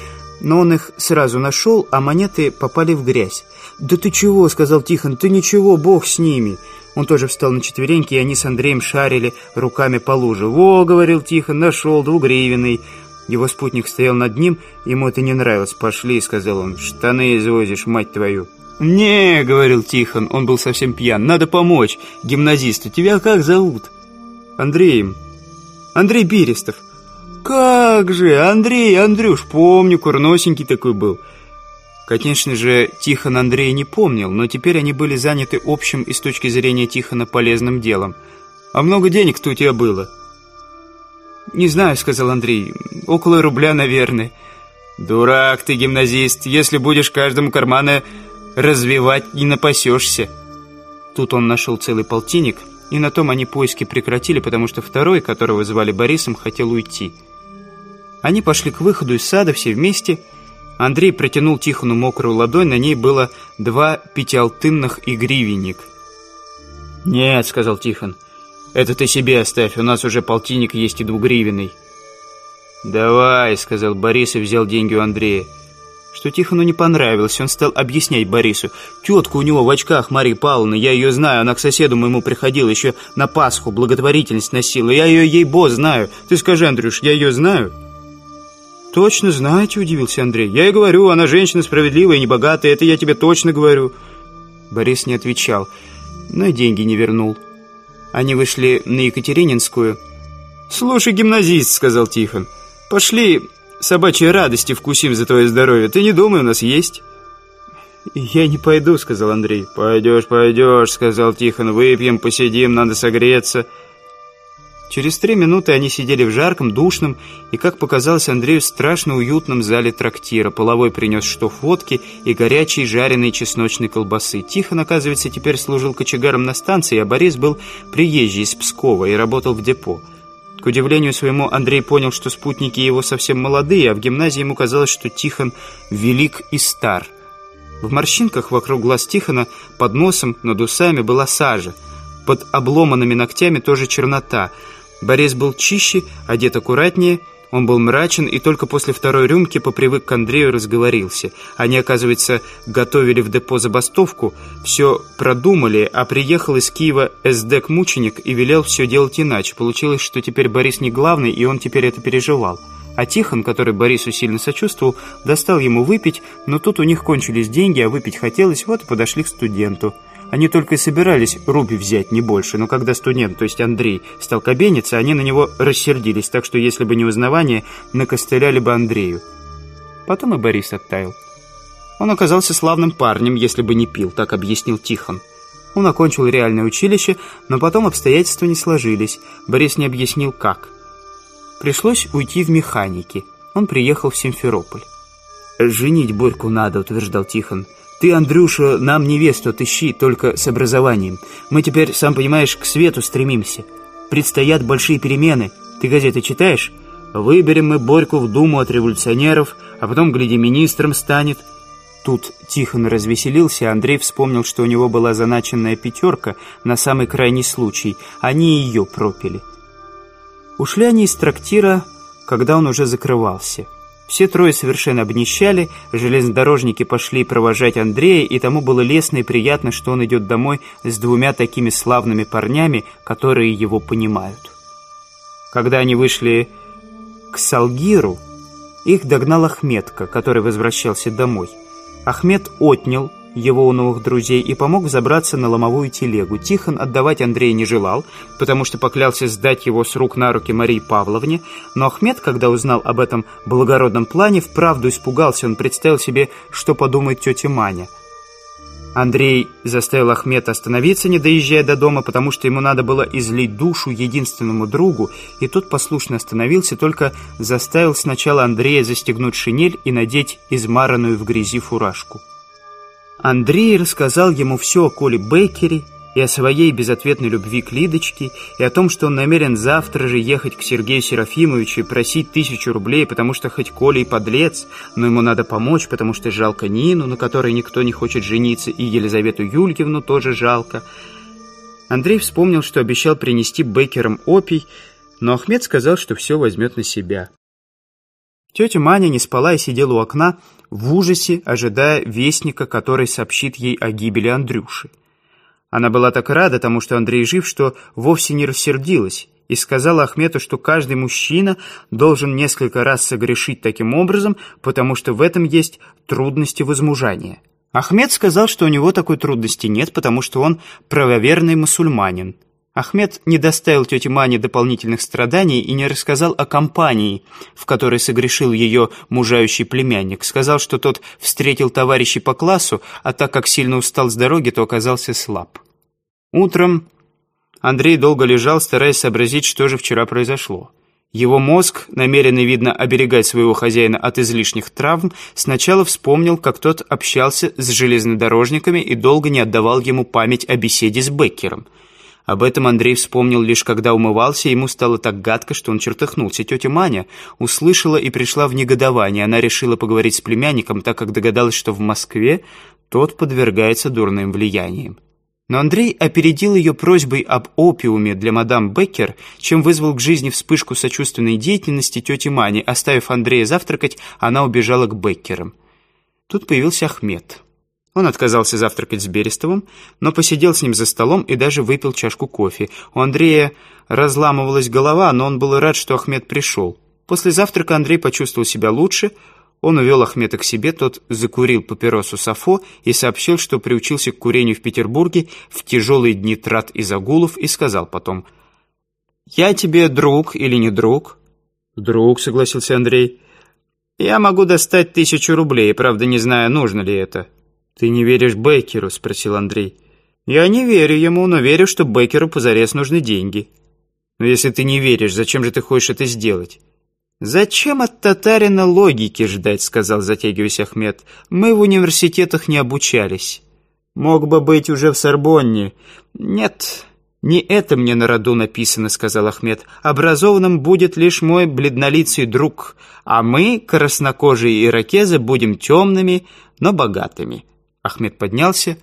но он их сразу нашел, а монеты попали в грязь. «Да ты чего?» — сказал Тихон. «Ты ничего, бог с ними!» Он тоже встал на четвереньки, и они с Андреем шарили руками по луже. «Во!» — говорил Тихон, — «нашел двугривенный!» Его спутник стоял над ним, ему это не нравилось. «Пошли», — сказал он, — «штаны извозишь, мать твою». «Не», — говорил Тихон, он был совсем пьян, — «надо помочь гимназисту. Тебя как зовут?» «Андреем». «Андрей Берестов». «Как же, Андрей, Андрюш, помню, курносенький такой был». Конечно же, Тихон Андрея не помнил, но теперь они были заняты общим и с точки зрения Тихона полезным делом. «А много денег-то у тебя было?» «Не знаю», — сказал Андрей. «Около рубля, наверное». «Дурак ты, гимназист. Если будешь каждому кармана развивать, не напасешься». Тут он нашел целый полтинник, и на том они поиски прекратили, потому что второй, которого звали Борисом, хотел уйти. Они пошли к выходу из сада все вместе. Андрей протянул Тихону мокрую ладонь, на ней было два пятиалтынных и гривенник. «Нет», — сказал Тихон, — это ты себе оставь, у нас уже полтинник есть и двугривенный». «Давай», — сказал Борис и взял деньги у Андрея. Что Тихону не понравилось, он стал объяснять Борису. «Тетка у него в очках, Мария Павловна, я ее знаю, она к соседу моему приходила, еще на Пасху благотворительность носила, я ее ей-бо знаю. Ты скажи, Андрюш, я ее знаю?» «Точно знаете?» – удивился Андрей. «Я и говорю, она женщина справедливая и небогатая, это я тебе точно говорю». Борис не отвечал, но деньги не вернул. Они вышли на Екатерининскую. «Слушай, гимназист», — сказал Тихон, — «пошли собачьей радости вкусим за твое здоровье. Ты не думай, у нас есть». «Я не пойду», — сказал Андрей. «Пойдешь, пойдешь», — сказал Тихон. «Выпьем, посидим, надо согреться». Через три минуты они сидели в жарком, душном и, как показалось Андрею, страшно уютном зале трактира. Половой принес штоф водки и горячей жареной чесночной колбасы. Тихон, оказывается, теперь служил кочегаром на станции, а Борис был приезжий из Пскова и работал в депо. К удивлению своему, Андрей понял, что спутники его совсем молодые, а в гимназии ему казалось, что Тихон велик и стар. В морщинках вокруг глаз Тихона, под носом, над усами была сажа. Под обломанными ногтями тоже чернота – Борис был чище, одет аккуратнее, он был мрачен и только после второй рюмки попривык к Андрею разговорился. Они, оказывается, готовили в депо забастовку, все продумали, а приехал из Киева СДК-мученик и велел все делать иначе. Получилось, что теперь Борис не главный, и он теперь это переживал. А Тихон, который Борису сильно сочувствовал, достал ему выпить, но тут у них кончились деньги, а выпить хотелось, вот и подошли к студенту. Они только и собирались Руби взять, не больше, но когда студент, то есть Андрей, стал кабениться, они на него рассердились, так что, если бы не узнавание, накостыляли бы Андрею. Потом и Борис оттаял. Он оказался славным парнем, если бы не пил, так объяснил Тихон. Он окончил реальное училище, но потом обстоятельства не сложились. Борис не объяснил, как. Пришлось уйти в механики. Он приехал в Симферополь. «Женить Борьку надо», — утверждал Тихон. Ты, Андрюша, нам невесту тыщи, только с образованием. Мы теперь, сам понимаешь, к свету стремимся. Предстоят большие перемены. Ты газеты читаешь? Выберем мы Борьку в Думу от революционеров, а потом, гляди, министром станет». Тут Тихон развеселился, а Андрей вспомнил, что у него была заначенная пятерка на самый крайний случай. Они ее пропили. Ушли они из трактира, когда он уже закрывался. Все трое совершенно обнищали, железнодорожники пошли провожать Андрея, и тому было лестно и приятно, что он идет домой с двумя такими славными парнями, которые его понимают. Когда они вышли к Салгиру, их догнал Ахметка, который возвращался домой. Ахмед отнял его у новых друзей и помог забраться на ломовую телегу. Тихон отдавать Андрея не желал, потому что поклялся сдать его с рук на руки Марии Павловне, но Ахмед, когда узнал об этом благородном плане, вправду испугался, он представил себе, что подумает тетя Маня. Андрей заставил Ахмед остановиться, не доезжая до дома, потому что ему надо было излить душу единственному другу, и тот послушно остановился, только заставил сначала Андрея застегнуть шинель и надеть измаранную в грязи фуражку. Андрей рассказал ему все о Коле Бейкере и о своей безответной любви к Лидочке, и о том, что он намерен завтра же ехать к Сергею Серафимовичу и просить тысячу рублей, потому что хоть Коля и подлец, но ему надо помочь, потому что жалко Нину, на которой никто не хочет жениться, и Елизавету Юльевну тоже жалко. Андрей вспомнил, что обещал принести Бейкерам опий, но Ахмед сказал, что все возьмет на себя. Тетя Маня не спала и сидела у окна, в ужасе, ожидая вестника, который сообщит ей о гибели Андрюши. Она была так рада тому, что Андрей жив, что вовсе не рассердилась, и сказала Ахмету, что каждый мужчина должен несколько раз согрешить таким образом, потому что в этом есть трудности возмужания. Ахмед сказал, что у него такой трудности нет, потому что он правоверный мусульманин. Ахмед не доставил тете Мане дополнительных страданий и не рассказал о компании, в которой согрешил ее мужающий племянник. Сказал, что тот встретил товарищей по классу, а так как сильно устал с дороги, то оказался слаб. Утром Андрей долго лежал, стараясь сообразить, что же вчера произошло. Его мозг, намеренный, видно, оберегать своего хозяина от излишних травм, сначала вспомнил, как тот общался с железнодорожниками и долго не отдавал ему память о беседе с Беккером – об этом Андрей вспомнил лишь когда умывался, ему стало так гадко, что он чертыхнулся. Тетя Маня услышала и пришла в негодование. Она решила поговорить с племянником, так как догадалась, что в Москве тот подвергается дурным влияниям. Но Андрей опередил ее просьбой об опиуме для мадам Беккер, чем вызвал к жизни вспышку сочувственной деятельности тети Мани. Оставив Андрея завтракать, она убежала к Беккерам. Тут появился Ахмед. Он отказался завтракать с Берестовым, но посидел с ним за столом и даже выпил чашку кофе. У Андрея разламывалась голова, но он был рад, что Ахмед пришел. После завтрака Андрей почувствовал себя лучше. Он увел Ахмеда к себе, тот закурил папиросу Сафо и сообщил, что приучился к курению в Петербурге в тяжелые дни трат и загулов, и сказал потом, «Я тебе друг или не друг?» «Друг», — согласился Андрей. «Я могу достать тысячу рублей, правда, не знаю, нужно ли это». «Ты не веришь Бейкеру?» – спросил Андрей. «Я не верю ему, но верю, что Бейкеру позарез нужны деньги». «Но если ты не веришь, зачем же ты хочешь это сделать?» «Зачем от татарина логики ждать?» – сказал, затягиваясь Ахмед. «Мы в университетах не обучались. Мог бы быть уже в Сорбонне. Нет, «Не это мне на роду написано», — сказал Ахмед. «Образованным будет лишь мой бледнолицый друг, а мы, краснокожие иракезы, будем темными, но богатыми». Ахмед поднялся.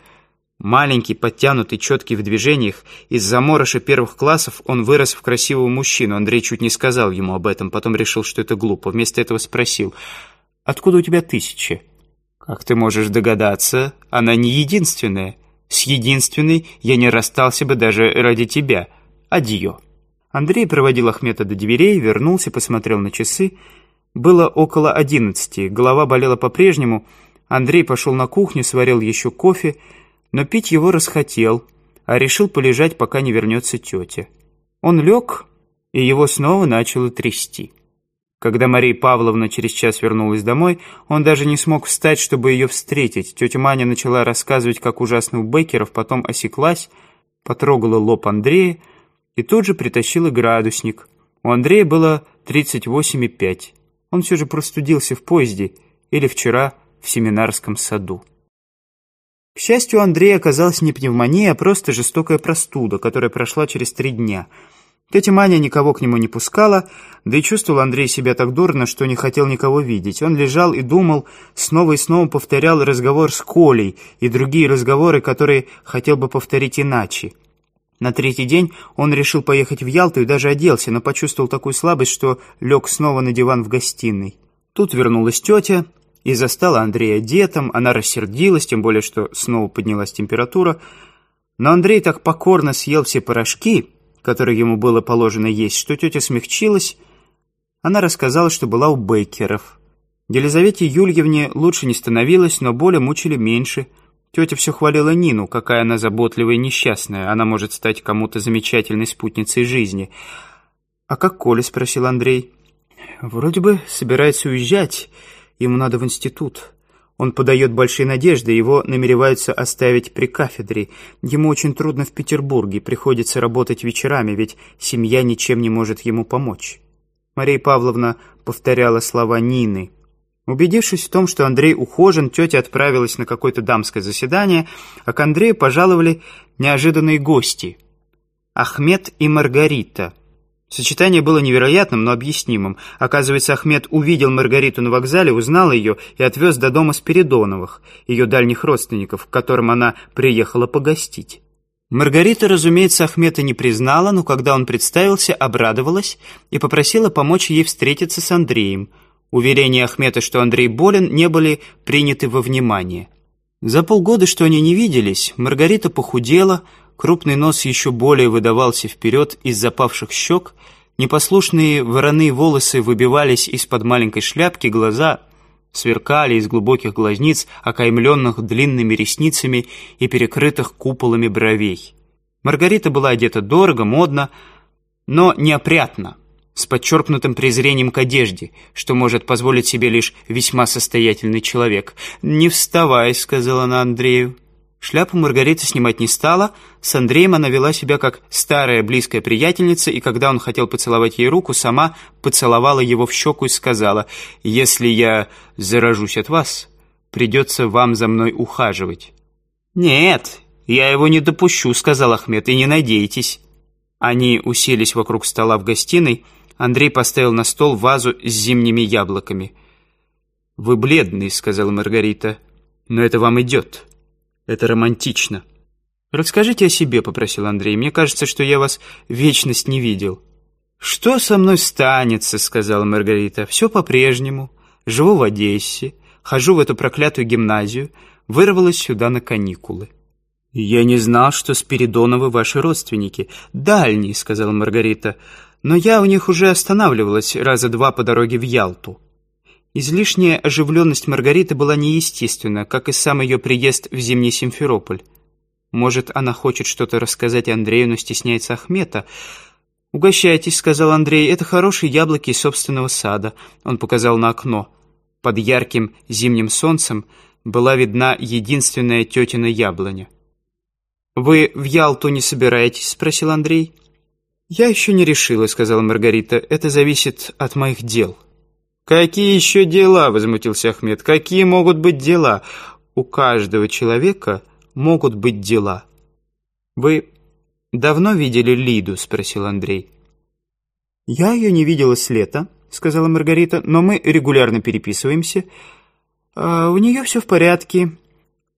Маленький, подтянутый, четкий в движениях, из-за мороша первых классов он вырос в красивого мужчину. Андрей чуть не сказал ему об этом, потом решил, что это глупо. Вместо этого спросил, «Откуда у тебя тысячи?» «Как ты можешь догадаться, она не единственная. С единственной я не расстался бы даже ради тебя. Адьё». Андрей проводил Ахмета до дверей, вернулся, посмотрел на часы. Было около одиннадцати, голова болела по-прежнему, — Андрей пошел на кухню, сварил еще кофе, но пить его расхотел, а решил полежать, пока не вернется тетя. Он лег, и его снова начало трясти. Когда Мария Павловна через час вернулась домой, он даже не смог встать, чтобы ее встретить. Тетя Маня начала рассказывать, как ужасно у Беккеров, потом осеклась, потрогала лоб Андрея и тут же притащила градусник. У Андрея было 38,5. Он все же простудился в поезде или вчера в семинарском саду. К счастью, Андрей оказался не пневмония, а просто жестокая простуда, которая прошла через три дня. Тетя Маня никого к нему не пускала, да и чувствовал Андрей себя так дурно, что не хотел никого видеть. Он лежал и думал, снова и снова повторял разговор с Колей и другие разговоры, которые хотел бы повторить иначе. На третий день он решил поехать в Ялту и даже оделся, но почувствовал такую слабость, что лег снова на диван в гостиной. Тут вернулась тетя, и застала Андрея детом, она рассердилась, тем более, что снова поднялась температура. Но Андрей так покорно съел все порошки, которые ему было положено есть, что тетя смягчилась. Она рассказала, что была у Бейкеров. Елизавете Юльевне лучше не становилось, но боли мучили меньше. Тетя все хвалила Нину, какая она заботливая и несчастная. Она может стать кому-то замечательной спутницей жизни. «А как Коля?» — спросил Андрей. «Вроде бы собирается уезжать». Ему надо в институт. Он подает большие надежды, его намереваются оставить при кафедре. Ему очень трудно в Петербурге, приходится работать вечерами, ведь семья ничем не может ему помочь. Мария Павловна повторяла слова Нины. Убедившись в том, что Андрей ухожен, тетя отправилась на какое-то дамское заседание, а к Андрею пожаловали неожиданные гости. Ахмед и Маргарита – Сочетание было невероятным, но объяснимым. Оказывается, Ахмед увидел Маргариту на вокзале, узнал ее и отвез до дома Спиридоновых, ее дальних родственников, к которым она приехала погостить. Маргарита, разумеется, Ахмеда не признала, но когда он представился, обрадовалась и попросила помочь ей встретиться с Андреем. Уверения Ахмеда, что Андрей болен, не были приняты во внимание. За полгода, что они не виделись, Маргарита похудела, Крупный нос еще более выдавался вперед из запавших щек, непослушные вороные волосы выбивались из-под маленькой шляпки, глаза сверкали из глубоких глазниц, окаймленных длинными ресницами и перекрытых куполами бровей. Маргарита была одета дорого, модно, но неопрятно, с подчеркнутым презрением к одежде, что может позволить себе лишь весьма состоятельный человек. «Не вставай», — сказала она Андрею. Шляпу Маргарита снимать не стала, с Андреем она вела себя как старая близкая приятельница, и когда он хотел поцеловать ей руку, сама поцеловала его в щеку и сказала, «Если я заражусь от вас, придется вам за мной ухаживать». «Нет, я его не допущу», — сказал Ахмед, — «и не надейтесь». Они уселись вокруг стола в гостиной, Андрей поставил на стол вазу с зимними яблоками. «Вы бледный», — сказала Маргарита, — «но это вам идет». Это романтично». «Расскажите о себе», — попросил Андрей. «Мне кажется, что я вас вечность не видел». «Что со мной станется?» — сказала Маргарита. «Все по-прежнему. Живу в Одессе. Хожу в эту проклятую гимназию. Вырвалась сюда на каникулы». «Я не знал, что Спиридоновы ваши родственники. Дальние», — сказала Маргарита. «Но я у них уже останавливалась раза два по дороге в Ялту». Излишняя оживленность Маргариты была неестественна, как и сам ее приезд в зимний Симферополь. Может, она хочет что-то рассказать Андрею, но стесняется Ахмета. «Угощайтесь», — сказал Андрей, — «это хорошие яблоки из собственного сада», — он показал на окно. Под ярким зимним солнцем была видна единственная тетина яблоня. «Вы в Ялту не собираетесь?» — спросил Андрей. «Я еще не решила», — сказала Маргарита. «Это зависит от моих дел». «Какие еще дела?» — возмутился Ахмед. «Какие могут быть дела? У каждого человека могут быть дела». «Вы давно видели Лиду?» — спросил Андрей. «Я ее не видела с лета», — сказала Маргарита, «но мы регулярно переписываемся. А у нее все в порядке.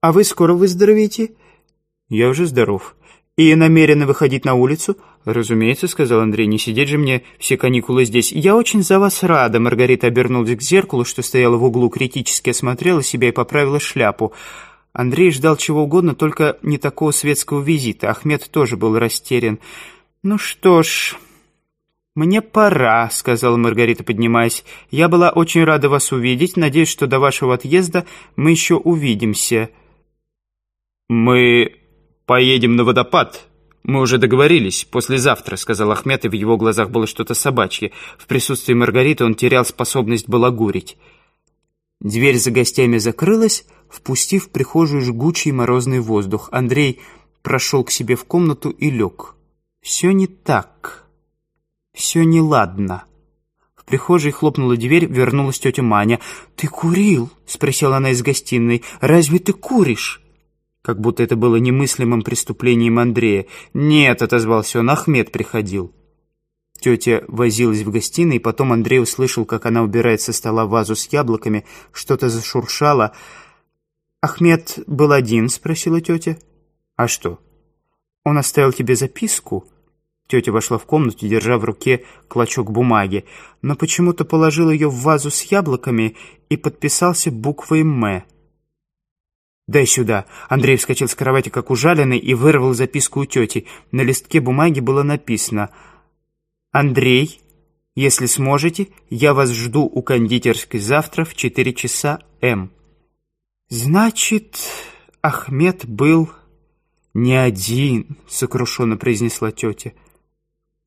А вы скоро выздоровеете?» «Я уже здоров и намерены выходить на улицу?» «Разумеется», — сказал Андрей, — «не сидеть же мне все каникулы здесь». «Я очень за вас рада», — Маргарита обернулась к зеркалу, что стояла в углу, критически осмотрела себя и поправила шляпу. Андрей ждал чего угодно, только не такого светского визита. Ахмед тоже был растерян. «Ну что ж...» «Мне пора», — сказала Маргарита, поднимаясь. «Я была очень рада вас увидеть. Надеюсь, что до вашего отъезда мы еще увидимся». «Мы «Поедем на водопад», «Мы уже договорились, послезавтра», — сказал Ахмед, и в его глазах было что-то собачье. В присутствии Маргариты он терял способность балагурить. Дверь за гостями закрылась, впустив в прихожую жгучий морозный воздух. Андрей прошел к себе в комнату и лег. «Все не так. Все неладно». В прихожей хлопнула дверь, вернулась тетя Маня. «Ты курил?» — спросила она из гостиной. «Разве ты куришь?» как будто это было немыслимым преступлением Андрея. «Нет», — отозвался он, — «Ахмед приходил». Тетя возилась в гостиной, потом Андрей услышал, как она убирает со стола вазу с яблоками, что-то зашуршало. «Ахмед был один?» — спросила тетя. «А что?» «Он оставил тебе записку?» Тетя вошла в комнату, держа в руке клочок бумаги, но почему-то положил ее в вазу с яблоками и подписался буквой «М». «Дай сюда». Андрей вскочил с кровати, как ужаленный, и вырвал записку у тети. На листке бумаги было написано «Андрей, если сможете, я вас жду у кондитерской завтра в 4 часа М». «Значит, Ахмед был не один», — сокрушенно произнесла тетя.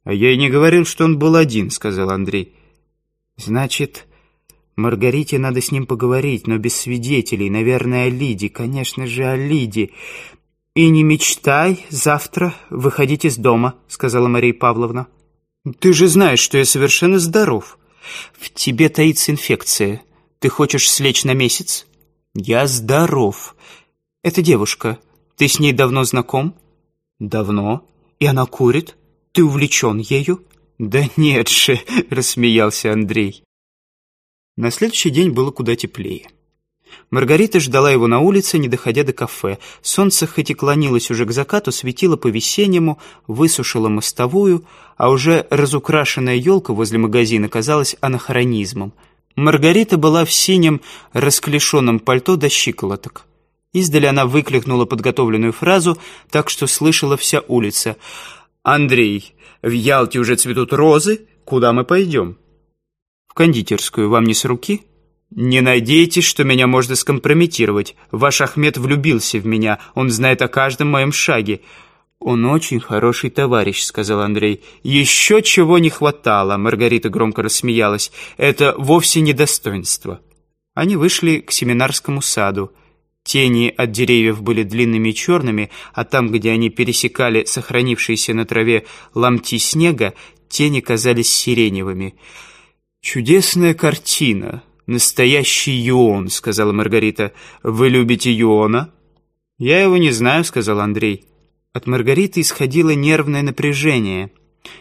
«А я и не говорил, что он был один», — сказал Андрей. «Значит...» Маргарите надо с ним поговорить, но без свидетелей. Наверное, о Лиде. Конечно же, о Лиде. «И не мечтай завтра выходить из дома», — сказала Мария Павловна. «Ты же знаешь, что я совершенно здоров. В тебе таится инфекция. Ты хочешь слечь на месяц?» «Я здоров. Это девушка. Ты с ней давно знаком?» «Давно. И она курит? Ты увлечен ею?» «Да нет же», — рассмеялся Андрей. На следующий день было куда теплее. Маргарита ждала его на улице, не доходя до кафе. Солнце, хоть и клонилось уже к закату, светило по-весеннему, высушило мостовую, а уже разукрашенная елка возле магазина казалась анахронизмом. Маргарита была в синем расклешенном пальто до щиколоток. Издали она выкликнула подготовленную фразу, так что слышала вся улица. «Андрей, в Ялте уже цветут розы, куда мы пойдем?» «В кондитерскую вам не с руки?» «Не надейтесь, что меня можно скомпрометировать. Ваш Ахмед влюбился в меня. Он знает о каждом моем шаге». «Он очень хороший товарищ», — сказал Андрей. «Еще чего не хватало», — Маргарита громко рассмеялась. «Это вовсе не достоинство». Они вышли к семинарскому саду. Тени от деревьев были длинными и черными, а там, где они пересекали сохранившиеся на траве ломти снега, тени казались сиреневыми. «Чудесная картина. Настоящий Юон», — сказала Маргарита. «Вы любите Юона?» «Я его не знаю», — сказал Андрей. От Маргариты исходило нервное напряжение.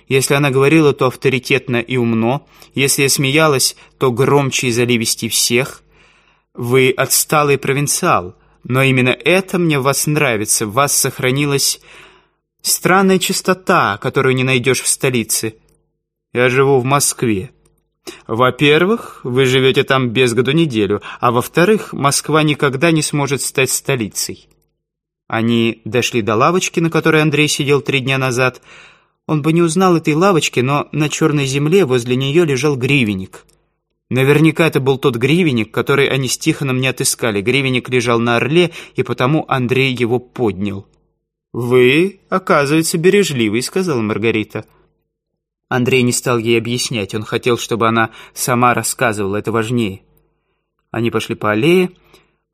Если она говорила, то авторитетно и умно. Если смеялась, то громче и заливистей всех. «Вы отсталый провинциал, но именно это мне в вас нравится. В вас сохранилась странная чистота, которую не найдешь в столице». «Я живу в Москве», во-первых, вы живете там без году неделю, а во-вторых, Москва никогда не сможет стать столицей. Они дошли до лавочки, на которой Андрей сидел три дня назад. Он бы не узнал этой лавочки, но на черной земле возле нее лежал гривенник. Наверняка это был тот гривенник, который они с Тихоном не отыскали. Гривенник лежал на орле, и потому Андрей его поднял. «Вы, оказывается, бережливый», — сказала Маргарита. Андрей не стал ей объяснять. Он хотел, чтобы она сама рассказывала, это важнее. Они пошли по аллее.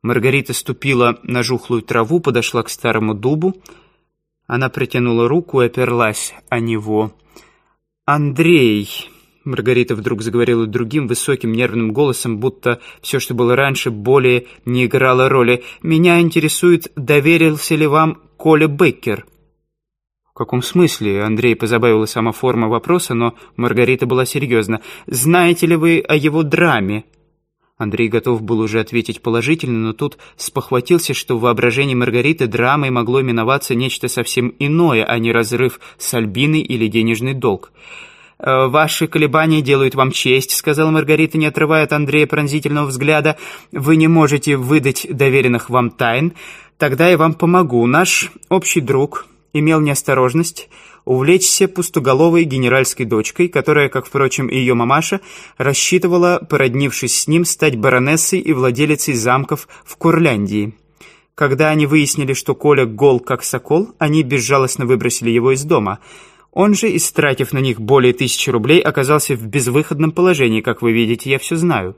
Маргарита ступила на жухлую траву, подошла к старому дубу. Она протянула руку и оперлась о него. «Андрей!» Маргарита вдруг заговорила другим высоким нервным голосом, будто все, что было раньше, более не играло роли. «Меня интересует, доверился ли вам Коля Беккер?» «В каком смысле?» Андрей позабавила сама форма вопроса, но Маргарита была серьезна. «Знаете ли вы о его драме?» Андрей готов был уже ответить положительно, но тут спохватился, что в воображении Маргариты драмой могло именоваться нечто совсем иное, а не разрыв с Альбиной или денежный долг. «Э, «Ваши колебания делают вам честь», — сказала Маргарита, не отрывая от Андрея пронзительного взгляда. «Вы не можете выдать доверенных вам тайн. Тогда я вам помогу. Наш общий друг...» имел неосторожность увлечься пустоголовой генеральской дочкой, которая, как, впрочем, и ее мамаша, рассчитывала, породнившись с ним, стать баронессой и владелицей замков в Курляндии. Когда они выяснили, что Коля гол как сокол, они безжалостно выбросили его из дома. Он же, истратив на них более тысячи рублей, оказался в безвыходном положении, как вы видите, я все знаю.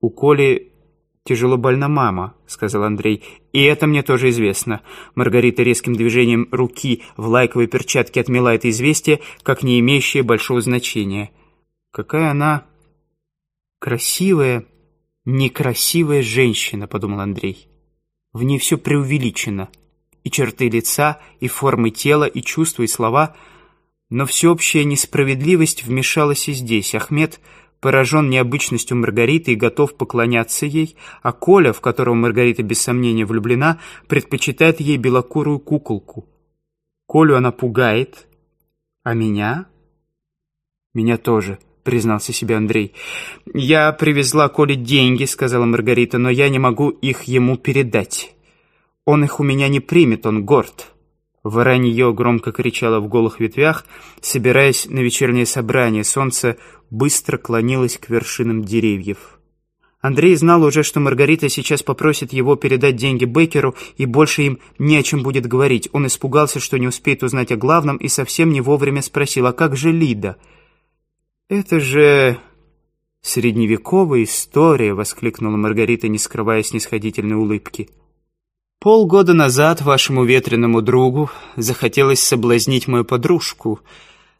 У Коли тяжело больна мама», — сказал Андрей. «И это мне тоже известно». Маргарита резким движением руки в лайковой перчатке отмела это известие, как не имеющее большого значения. «Какая она красивая, некрасивая женщина», — подумал Андрей. «В ней все преувеличено. И черты лица, и формы тела, и чувства, и слова. Но всеобщая несправедливость вмешалась и здесь. Ахмед поражен необычностью Маргариты и готов поклоняться ей, а Коля, в которого Маргарита без сомнения влюблена, предпочитает ей белокурую куколку. Колю она пугает, а меня? Меня тоже. — признался себе Андрей. «Я привезла Коле деньги», — сказала Маргарита, — «но я не могу их ему передать. Он их у меня не примет, он горд». Воронье громко кричало в голых ветвях, собираясь на вечернее собрание. Солнце быстро клонилось к вершинам деревьев. Андрей знал уже, что Маргарита сейчас попросит его передать деньги Бекеру и больше им не о чем будет говорить. Он испугался, что не успеет узнать о главном, и совсем не вовремя спросил, а как же Лида? «Это же средневековая история!» — воскликнула Маргарита, не скрывая снисходительной улыбки. Полгода назад вашему ветреному другу захотелось соблазнить мою подружку,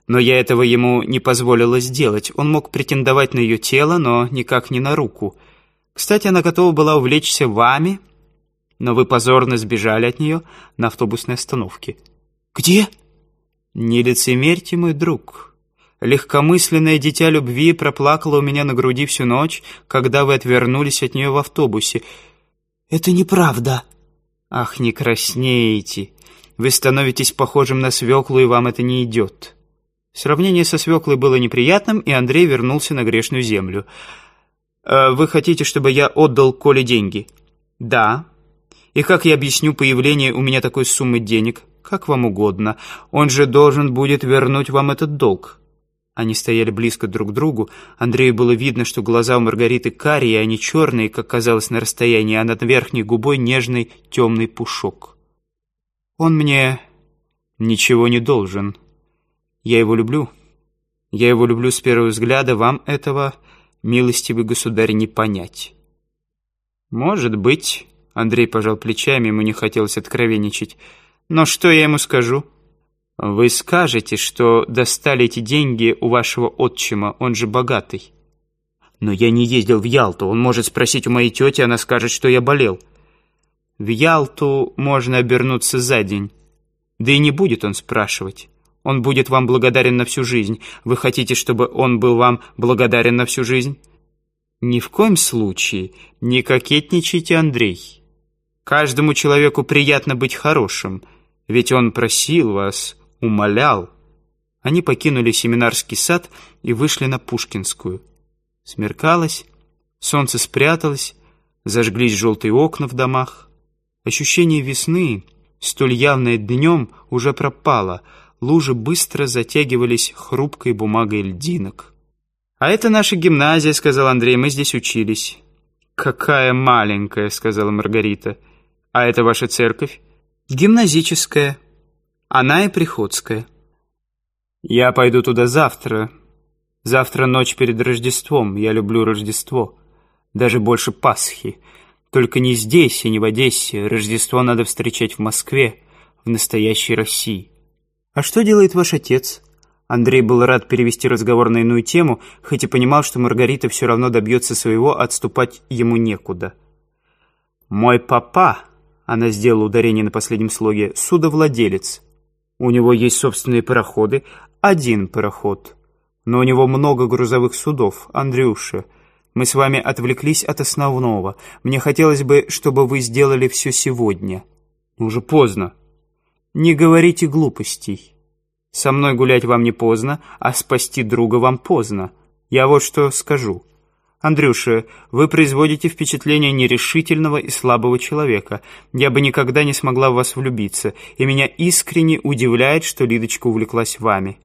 но я этого ему не позволила сделать. Он мог претендовать на ее тело, но никак не на руку. Кстати, она готова была увлечься вами, но вы позорно сбежали от нее на автобусной остановке. «Где?» «Не лицемерьте, мой друг. Легкомысленное дитя любви проплакало у меня на груди всю ночь, когда вы отвернулись от нее в автобусе». «Это неправда». «Ах, не краснеете! Вы становитесь похожим на свеклу, и вам это не идет!» Сравнение со свеклой было неприятным, и Андрей вернулся на грешную землю. «Э, «Вы хотите, чтобы я отдал Коле деньги?» «Да». «И как я объясню появление у меня такой суммы денег?» «Как вам угодно. Он же должен будет вернуть вам этот долг». Они стояли близко друг к другу. Андрею было видно, что глаза у Маргариты карие, а не черные, как казалось на расстоянии, а над верхней губой нежный темный пушок. «Он мне ничего не должен. Я его люблю. Я его люблю с первого взгляда. Вам этого, милостивый государь, не понять». «Может быть...» — Андрей пожал плечами, ему не хотелось откровенничать. «Но что я ему скажу?» Вы скажете, что достали эти деньги у вашего отчима, он же богатый. Но я не ездил в Ялту, он может спросить у моей тети, она скажет, что я болел. В Ялту можно обернуться за день. Да и не будет он спрашивать. Он будет вам благодарен на всю жизнь. Вы хотите, чтобы он был вам благодарен на всю жизнь? Ни в коем случае не кокетничайте, Андрей. Каждому человеку приятно быть хорошим, ведь он просил вас, умолял. Они покинули семинарский сад и вышли на Пушкинскую. Смеркалось, солнце спряталось, зажглись желтые окна в домах. Ощущение весны, столь явное днем, уже пропало, лужи быстро затягивались хрупкой бумагой льдинок. «А это наша гимназия», — сказал Андрей, — «мы здесь учились». «Какая маленькая», — сказала Маргарита. «А это ваша церковь?» «Гимназическая». Она и Приходская. «Я пойду туда завтра. Завтра ночь перед Рождеством. Я люблю Рождество. Даже больше Пасхи. Только не здесь и не в Одессе. Рождество надо встречать в Москве, в настоящей России». «А что делает ваш отец?» Андрей был рад перевести разговор на иную тему, хоть и понимал, что Маргарита все равно добьется своего, а отступать ему некуда. «Мой папа», — она сделала ударение на последнем слоге, — «судовладелец». У него есть собственные пароходы. Один пароход. Но у него много грузовых судов. Андрюша, мы с вами отвлеклись от основного. Мне хотелось бы, чтобы вы сделали все сегодня. Уже поздно. Не говорите глупостей. Со мной гулять вам не поздно, а спасти друга вам поздно. Я вот что скажу». «Андрюша, вы производите впечатление нерешительного и слабого человека. Я бы никогда не смогла в вас влюбиться, и меня искренне удивляет, что Лидочка увлеклась вами».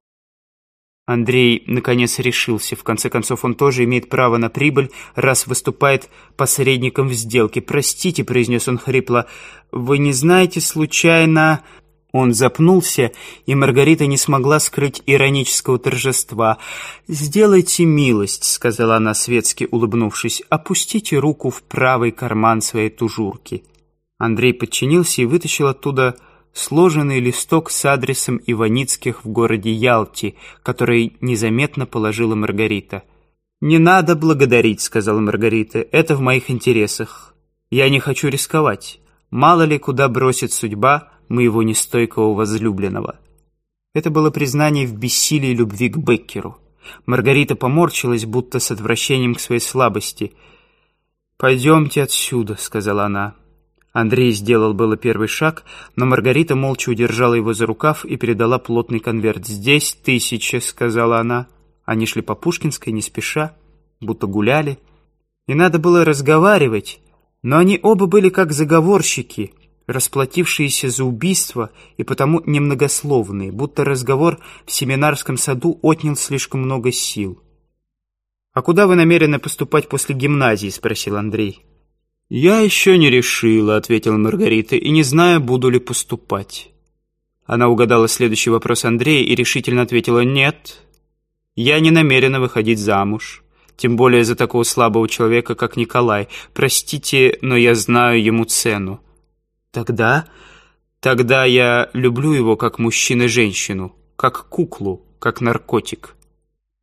Андрей, наконец, решился. В конце концов, он тоже имеет право на прибыль, раз выступает посредником в сделке. «Простите», — произнес он хрипло, — «вы не знаете случайно...» Он запнулся, и Маргарита не смогла скрыть иронического торжества. «Сделайте милость», — сказала она, светски улыбнувшись, — «опустите руку в правый карман своей тужурки». Андрей подчинился и вытащил оттуда сложенный листок с адресом Иваницких в городе Ялте, который незаметно положила Маргарита. «Не надо благодарить», — сказала Маргарита, — «это в моих интересах. Я не хочу рисковать. Мало ли, куда бросит судьба» моего нестойкого возлюбленного. Это было признание в бессилии любви к Беккеру. Маргарита поморщилась, будто с отвращением к своей слабости. «Пойдемте отсюда», — сказала она. Андрей сделал было первый шаг, но Маргарита молча удержала его за рукав и передала плотный конверт. «Здесь тысяча», — сказала она. Они шли по Пушкинской не спеша, будто гуляли. И надо было разговаривать, но они оба были как заговорщики — расплатившиеся за убийство и потому немногословные, будто разговор в семинарском саду отнял слишком много сил. «А куда вы намерены поступать после гимназии?» — спросил Андрей. «Я еще не решила», — ответила Маргарита, — «и не знаю, буду ли поступать». Она угадала следующий вопрос Андрея и решительно ответила «нет». «Я не намерена выходить замуж» тем более за такого слабого человека, как Николай. Простите, но я знаю ему цену. Тогда... Тогда я люблю его как мужчина-женщину, как куклу, как наркотик.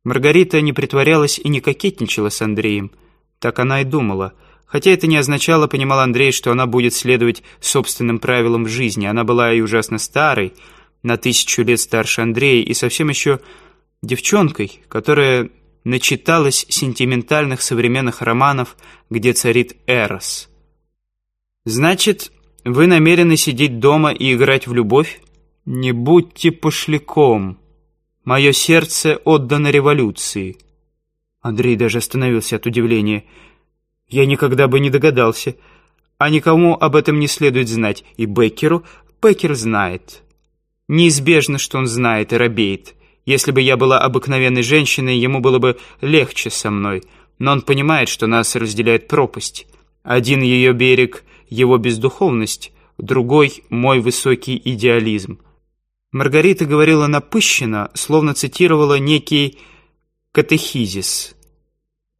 Маргарита не притворялась и не кокетничала с Андреем. Так она и думала. Хотя это не означало, понимал Андрей, что она будет следовать собственным правилам в жизни. Она была и ужасно старой, на тысячу лет старше Андрея, и совсем еще девчонкой, которая начиталась сентиментальных современных романов, где царит Эрос. Значит, вы намерены сидеть дома и играть в любовь? Не будьте пошляком. Мое сердце отдано революции. Андрей даже остановился от удивления. Я никогда бы не догадался. А никому об этом не следует знать. И Беккеру Беккер знает. Неизбежно, что он знает и робеет. Если бы я была обыкновенной женщиной, ему было бы легче со мной. Но он понимает, что нас разделяет пропасть. Один ее берег — его бездуховность, другой — мой высокий идеализм. Маргарита говорила напыщенно, словно цитировала некий катехизис.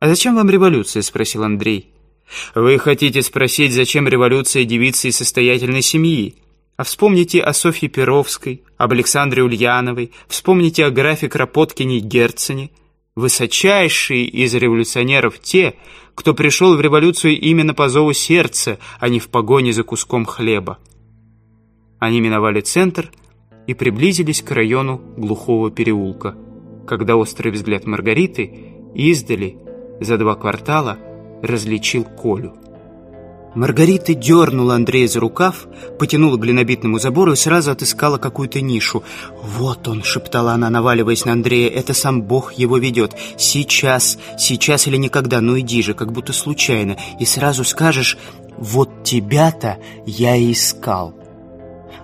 «А зачем вам революция?» — спросил Андрей. «Вы хотите спросить, зачем революция девицы из состоятельной семьи?» А вспомните о Софье Перовской, об Александре Ульяновой, вспомните о графе Кропоткине и Герцене. Высочайшие из революционеров те, кто пришел в революцию именно по зову сердца, а не в погоне за куском хлеба. Они миновали центр и приблизились к району глухого переулка, когда острый взгляд Маргариты издали за два квартала различил Колю. Маргарита дернула Андрея за рукав, потянула к глинобитному забору и сразу отыскала какую-то нишу. «Вот он!» — шептала она, наваливаясь на Андрея. «Это сам Бог его ведет. Сейчас, сейчас или никогда. Ну иди же, как будто случайно. И сразу скажешь, вот тебя-то я и искал».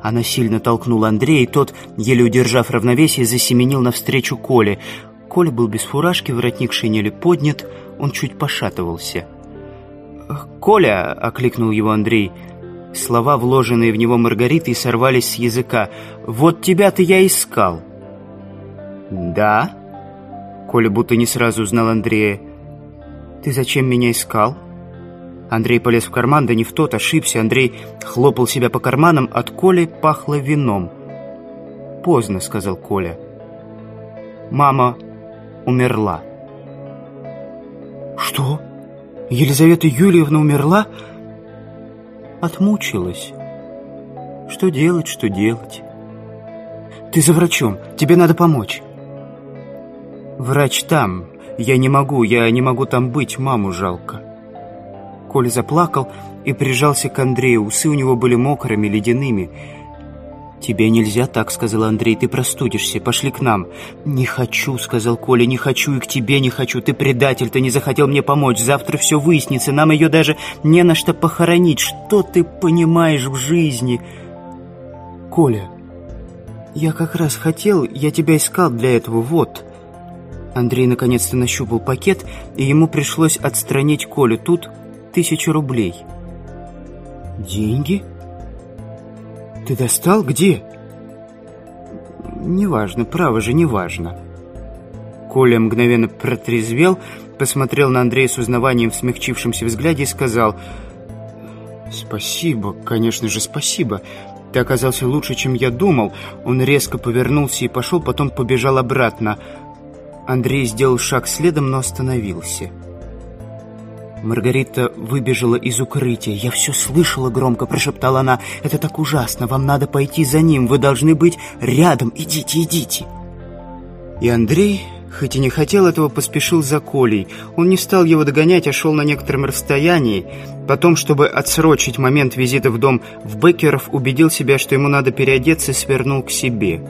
Она сильно толкнула Андрея, и тот, еле удержав равновесие, засеменил навстречу Коле. Коля был без фуражки, воротник шинели поднят, он чуть пошатывался. «Коля!» — окликнул его Андрей. Слова, вложенные в него Маргаритой, сорвались с языка. «Вот тебя-то я искал!» «Да?» Коля будто не сразу узнал Андрея. «Ты зачем меня искал?» Андрей полез в карман, да не в тот, ошибся. Андрей хлопал себя по карманам, от Коли пахло вином. «Поздно», — сказал Коля. «Мама умерла». «Что?» Елизавета Юрьевна умерла, отмучилась. Что делать, что делать? Ты за врачом, тебе надо помочь. Врач там, я не могу, я не могу там быть, маму жалко. Коля заплакал и прижался к Андрею, усы у него были мокрыми, ледяными, «Тебе нельзя так», — сказал Андрей, — «ты простудишься, пошли к нам». «Не хочу», — сказал Коля, — «не хочу и к тебе не хочу, ты предатель, ты не захотел мне помочь, завтра все выяснится, нам ее даже не на что похоронить, что ты понимаешь в жизни?» «Коля, я как раз хотел, я тебя искал для этого, вот». Андрей наконец-то нащупал пакет, и ему пришлось отстранить Колю, тут тысяча рублей. «Деньги?» Ты достал? Где? Неважно, право же, неважно. Коля мгновенно протрезвел, посмотрел на Андрея с узнаванием в смягчившемся взгляде и сказал «Спасибо, конечно же, спасибо. Ты оказался лучше, чем я думал». Он резко повернулся и пошел, потом побежал обратно. Андрей сделал шаг следом, но остановился. Маргарита выбежала из укрытия. «Я все слышала!» — громко прошептала она. «Это так ужасно! Вам надо пойти за ним! Вы должны быть рядом! Идите, идите!» И Андрей, хоть и не хотел этого, поспешил за Колей. Он не стал его догонять, а шел на некотором расстоянии. Потом, чтобы отсрочить момент визита в дом в Беккеров, убедил себя, что ему надо переодеться, свернул к себе.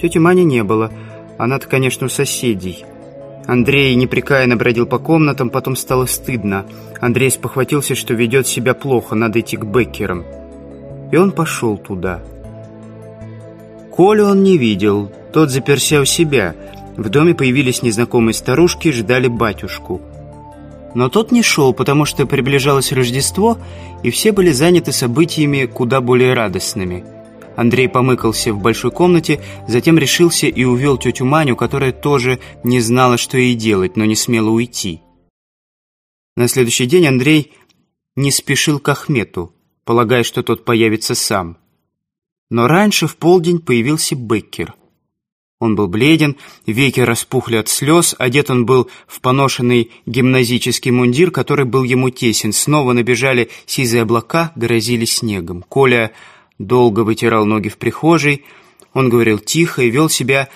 Тети Мани не было. Она-то, конечно, у соседей. Андрей непрекаянно бродил по комнатам, потом стало стыдно. Андрей похватился, что ведет себя плохо, надо идти к Беккерам. И он пошел туда. Колю он не видел, тот заперся у себя. В доме появились незнакомые старушки и ждали батюшку. Но тот не шел, потому что приближалось Рождество, и все были заняты событиями куда более радостными – Андрей помыкался в большой комнате, затем решился и увел тетю Маню, которая тоже не знала, что ей делать, но не смела уйти. На следующий день Андрей не спешил к Ахмету, полагая, что тот появится сам. Но раньше в полдень появился Беккер. Он был бледен, веки распухли от слез, одет он был в поношенный гимназический мундир, который был ему тесен. Снова набежали сизые облака, грозили снегом. Коля долго вытирал ноги в прихожей. Он говорил тихо и вел себя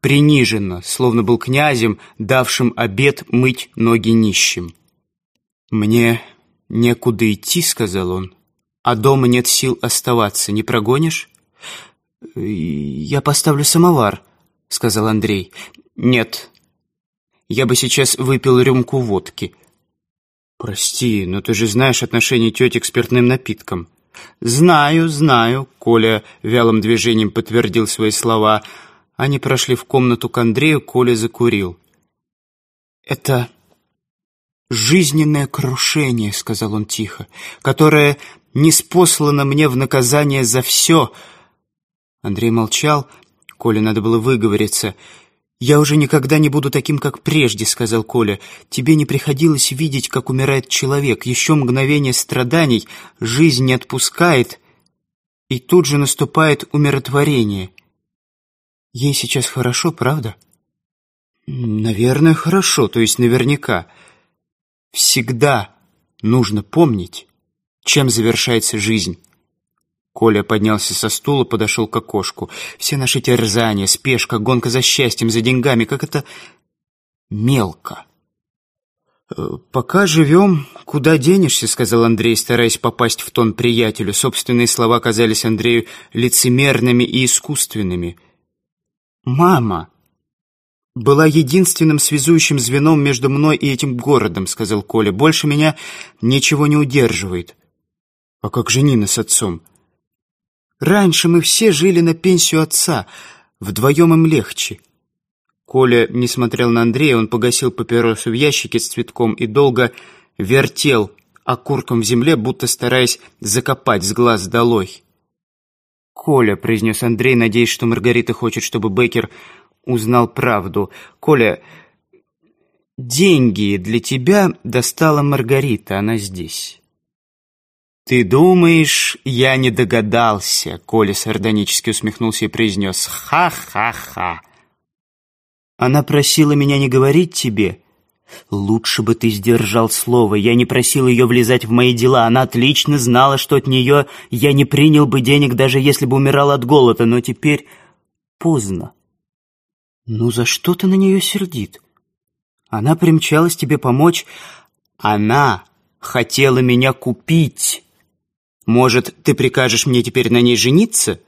приниженно, словно был князем, давшим обед мыть ноги нищим. «Мне некуда идти», — сказал он, — «а дома нет сил оставаться. Не прогонишь?» «Я поставлю самовар», — сказал Андрей. «Нет, я бы сейчас выпил рюмку водки». «Прости, но ты же знаешь отношение тети к спиртным напиткам». «Знаю, знаю», — Коля вялым движением подтвердил свои слова. Они прошли в комнату к Андрею, Коля закурил. «Это жизненное крушение», — сказал он тихо, «которое не спослано мне в наказание за все». Андрей молчал, Коле надо было выговориться — «Я уже никогда не буду таким, как прежде», — сказал Коля. «Тебе не приходилось видеть, как умирает человек. Еще мгновение страданий, жизнь не отпускает, и тут же наступает умиротворение. Ей сейчас хорошо, правда?» «Наверное, хорошо, то есть наверняка. Всегда нужно помнить, чем завершается жизнь». Коля поднялся со стула, подошел к окошку. Все наши терзания, спешка, гонка за счастьем, за деньгами, как это мелко. «Э, «Пока живем, куда денешься», — сказал Андрей, стараясь попасть в тон приятелю. Собственные слова казались Андрею лицемерными и искусственными. «Мама была единственным связующим звеном между мной и этим городом», — сказал Коля. «Больше меня ничего не удерживает». «А как же Нина с отцом?» Раньше мы все жили на пенсию отца. Вдвоем им легче». Коля не смотрел на Андрея, он погасил папиросу в ящике с цветком и долго вертел окурком в земле, будто стараясь закопать с глаз долой. «Коля», — произнес Андрей, надеясь, что Маргарита хочет, чтобы Беккер узнал правду. «Коля, деньги для тебя достала Маргарита, она здесь». «Ты думаешь, я не догадался?» Коля сардонически усмехнулся и произнес «Ха-ха-ха». «Она просила меня не говорить тебе». «Лучше бы ты сдержал слово. Я не просил ее влезать в мои дела. Она отлично знала, что от нее я не принял бы денег, даже если бы умирал от голода. Но теперь поздно». «Ну за что ты на нее сердит? Она примчалась тебе помочь. Она хотела меня купить». Может, ты прикажешь мне теперь на ней жениться?»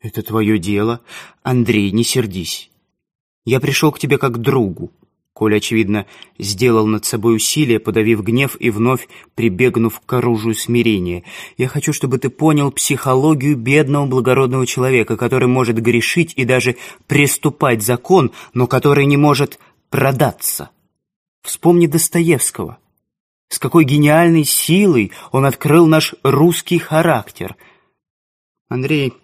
«Это твое дело. Андрей, не сердись. Я пришел к тебе как к другу». Коля, очевидно, сделал над собой усилие, подавив гнев и вновь прибегнув к оружию смирения. «Я хочу, чтобы ты понял психологию бедного благородного человека, который может грешить и даже преступать закон, но который не может продаться. Вспомни Достоевского» с какой гениальной силой он открыл наш русский характер. Андрей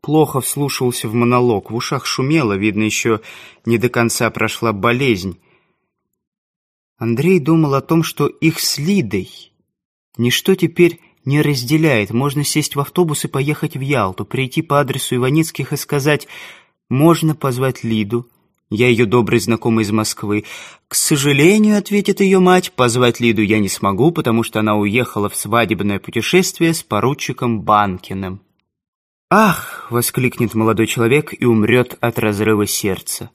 плохо вслушивался в монолог. В ушах шумело, видно, еще не до конца прошла болезнь. Андрей думал о том, что их с Лидой ничто теперь не разделяет. Можно сесть в автобус и поехать в Ялту, прийти по адресу Иваницких и сказать «можно позвать Лиду». Я ее добрый знакомый из Москвы. «К сожалению», — ответит ее мать, — «позвать Лиду я не смогу, потому что она уехала в свадебное путешествие с поручиком Банкиным». «Ах!» — воскликнет молодой человек и умрет от разрыва сердца.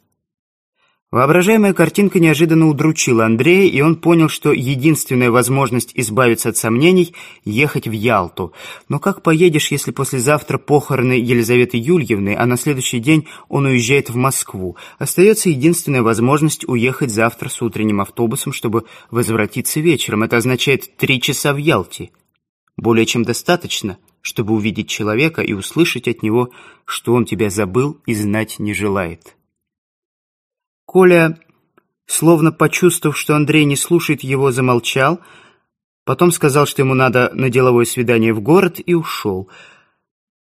Воображаемая картинка неожиданно удручила Андрея, и он понял, что единственная возможность избавиться от сомнений — ехать в Ялту. Но как поедешь, если послезавтра похороны Елизаветы Юльевны, а на следующий день он уезжает в Москву? Остается единственная возможность уехать завтра с утренним автобусом, чтобы возвратиться вечером. Это означает три часа в Ялте. Более чем достаточно, чтобы увидеть человека и услышать от него, что он тебя забыл и знать не желает. Коля, словно почувствовав, что Андрей не слушает его, замолчал, потом сказал, что ему надо на деловое свидание в город, и ушел.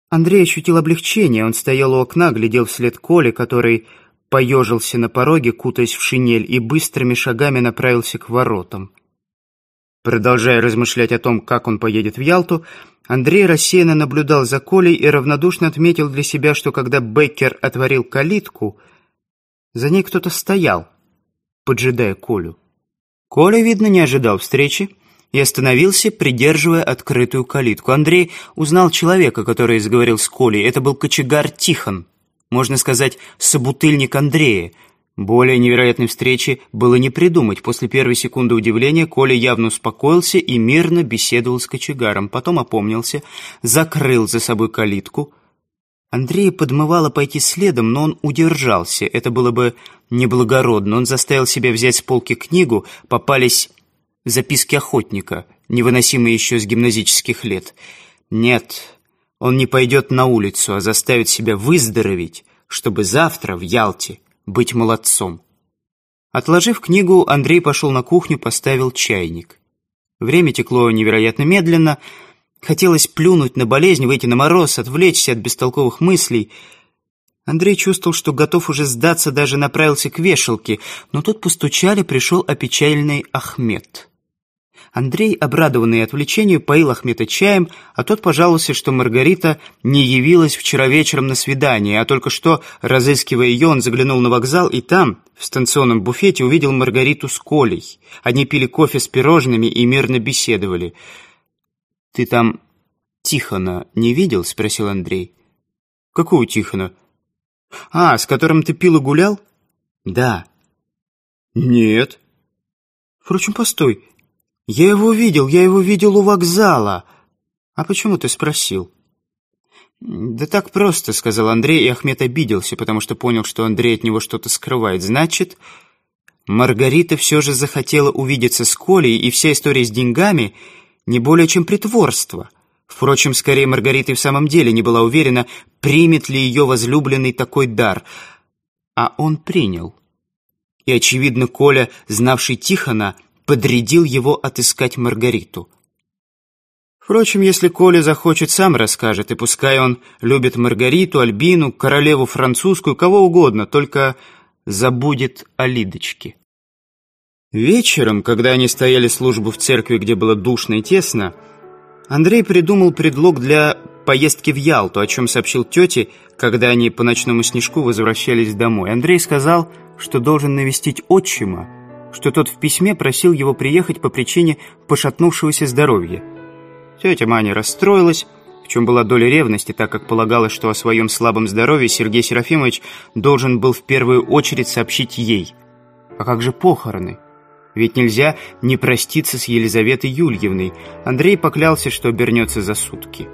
Андрей ощутил облегчение, он стоял у окна, глядел вслед Коле, который поежился на пороге, кутаясь в шинель, и быстрыми шагами направился к воротам. Продолжая размышлять о том, как он поедет в Ялту, Андрей рассеянно наблюдал за Колей и равнодушно отметил для себя, что когда Беккер отворил калитку — за ней кто-то стоял, поджидая Колю. Коля, видно, не ожидал встречи и остановился, придерживая открытую калитку. Андрей узнал человека, который заговорил с Колей. Это был кочегар Тихон, можно сказать, собутыльник Андрея. Более невероятной встречи было не придумать. После первой секунды удивления Коля явно успокоился и мирно беседовал с кочегаром. Потом опомнился, закрыл за собой калитку – Андрея подмывало пойти следом, но он удержался. Это было бы неблагородно. Он заставил себя взять с полки книгу. Попались записки охотника, невыносимые еще с гимназических лет. Нет, он не пойдет на улицу, а заставит себя выздороветь, чтобы завтра в Ялте быть молодцом. Отложив книгу, Андрей пошел на кухню, поставил чайник. Время текло невероятно медленно, Хотелось плюнуть на болезнь, выйти на мороз, отвлечься от бестолковых мыслей. Андрей чувствовал, что готов уже сдаться, даже направился к вешалке, но тут постучали, пришел опечаленный Ахмед. Андрей, обрадованный отвлечению, поил Ахмета чаем, а тот пожаловался, что Маргарита не явилась вчера вечером на свидание, а только что, разыскивая ее, он заглянул на вокзал и там, в станционном буфете, увидел Маргариту с Колей. Они пили кофе с пирожными и мирно беседовали. «Ты там Тихона не видел?» — спросил Андрей. «Какого Тихона?» «А, с которым ты пил и гулял?» «Да». «Нет». «Впрочем, постой. Я его видел, я его видел у вокзала». «А почему ты спросил?» «Да так просто», — сказал Андрей, и Ахмед обиделся, потому что понял, что Андрей от него что-то скрывает. «Значит, Маргарита все же захотела увидеться с Колей, и вся история с деньгами...» не более чем притворство. Впрочем, скорее Маргарита и в самом деле не была уверена, примет ли ее возлюбленный такой дар. А он принял. И, очевидно, Коля, знавший Тихона, подрядил его отыскать Маргариту. Впрочем, если Коля захочет, сам расскажет, и пускай он любит Маргариту, Альбину, королеву французскую, кого угодно, только забудет о Лидочке. Вечером, когда они стояли службу в церкви, где было душно и тесно, Андрей придумал предлог для поездки в Ялту, о чем сообщил тете, когда они по ночному снежку возвращались домой. Андрей сказал, что должен навестить отчима, что тот в письме просил его приехать по причине пошатнувшегося здоровья. Тетя Маня расстроилась, в чем была доля ревности, так как полагала, что о своем слабом здоровье Сергей Серафимович должен был в первую очередь сообщить ей. А как же похороны? Ведь нельзя не проститься с Елизаветой Юльевной. Андрей поклялся, что обернется за сутки.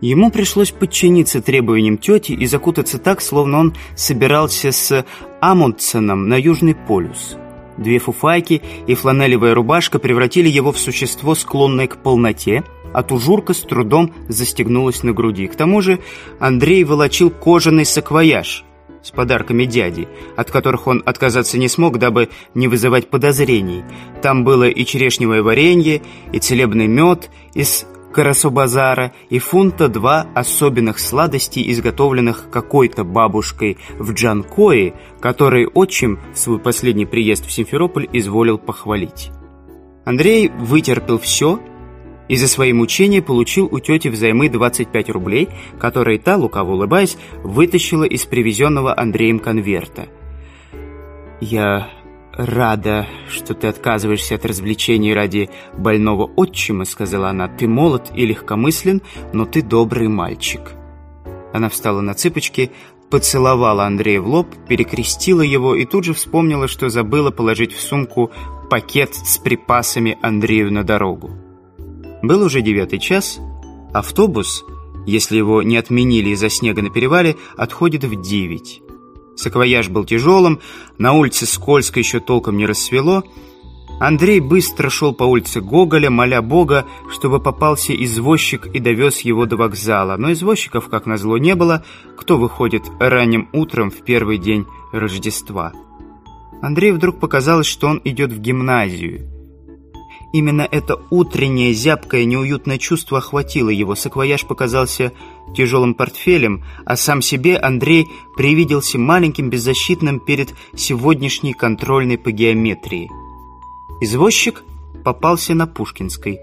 Ему пришлось подчиниться требованиям тети и закутаться так, словно он собирался с Амундсеном на Южный полюс. Две фуфайки и фланелевая рубашка превратили его в существо, склонное к полноте, а тужурка с трудом застегнулась на груди. К тому же Андрей волочил кожаный саквояж – с подарками дяди, от которых он отказаться не смог, дабы не вызывать подозрений. Там было и черешневое варенье, и целебный мед из карасубазара, и фунта два особенных сладостей, изготовленных какой-то бабушкой в Джанкое, который отчим в свой последний приезд в Симферополь изволил похвалить. Андрей вытерпел все – и за свои мучения получил у тети взаймы 25 рублей, которые та, лукаво улыбаясь, вытащила из привезенного Андреем конверта. «Я рада, что ты отказываешься от развлечений ради больного отчима», — сказала она. «Ты молод и легкомыслен, но ты добрый мальчик». Она встала на цыпочки, поцеловала Андрея в лоб, перекрестила его и тут же вспомнила, что забыла положить в сумку пакет с припасами Андрею на дорогу. Был уже девятый час. Автобус, если его не отменили из-за снега на перевале, отходит в девять. Саквояж был тяжелым, на улице скользко еще толком не рассвело. Андрей быстро шел по улице Гоголя, моля Бога, чтобы попался извозчик и довез его до вокзала. Но извозчиков, как назло, не было. Кто выходит ранним утром в первый день Рождества? Андрей вдруг показалось, что он идет в гимназию. Именно это утреннее, зябкое, неуютное чувство охватило его. Саквояж показался тяжелым портфелем, а сам себе Андрей привиделся маленьким, беззащитным перед сегодняшней контрольной по геометрии. Извозчик попался на Пушкинской.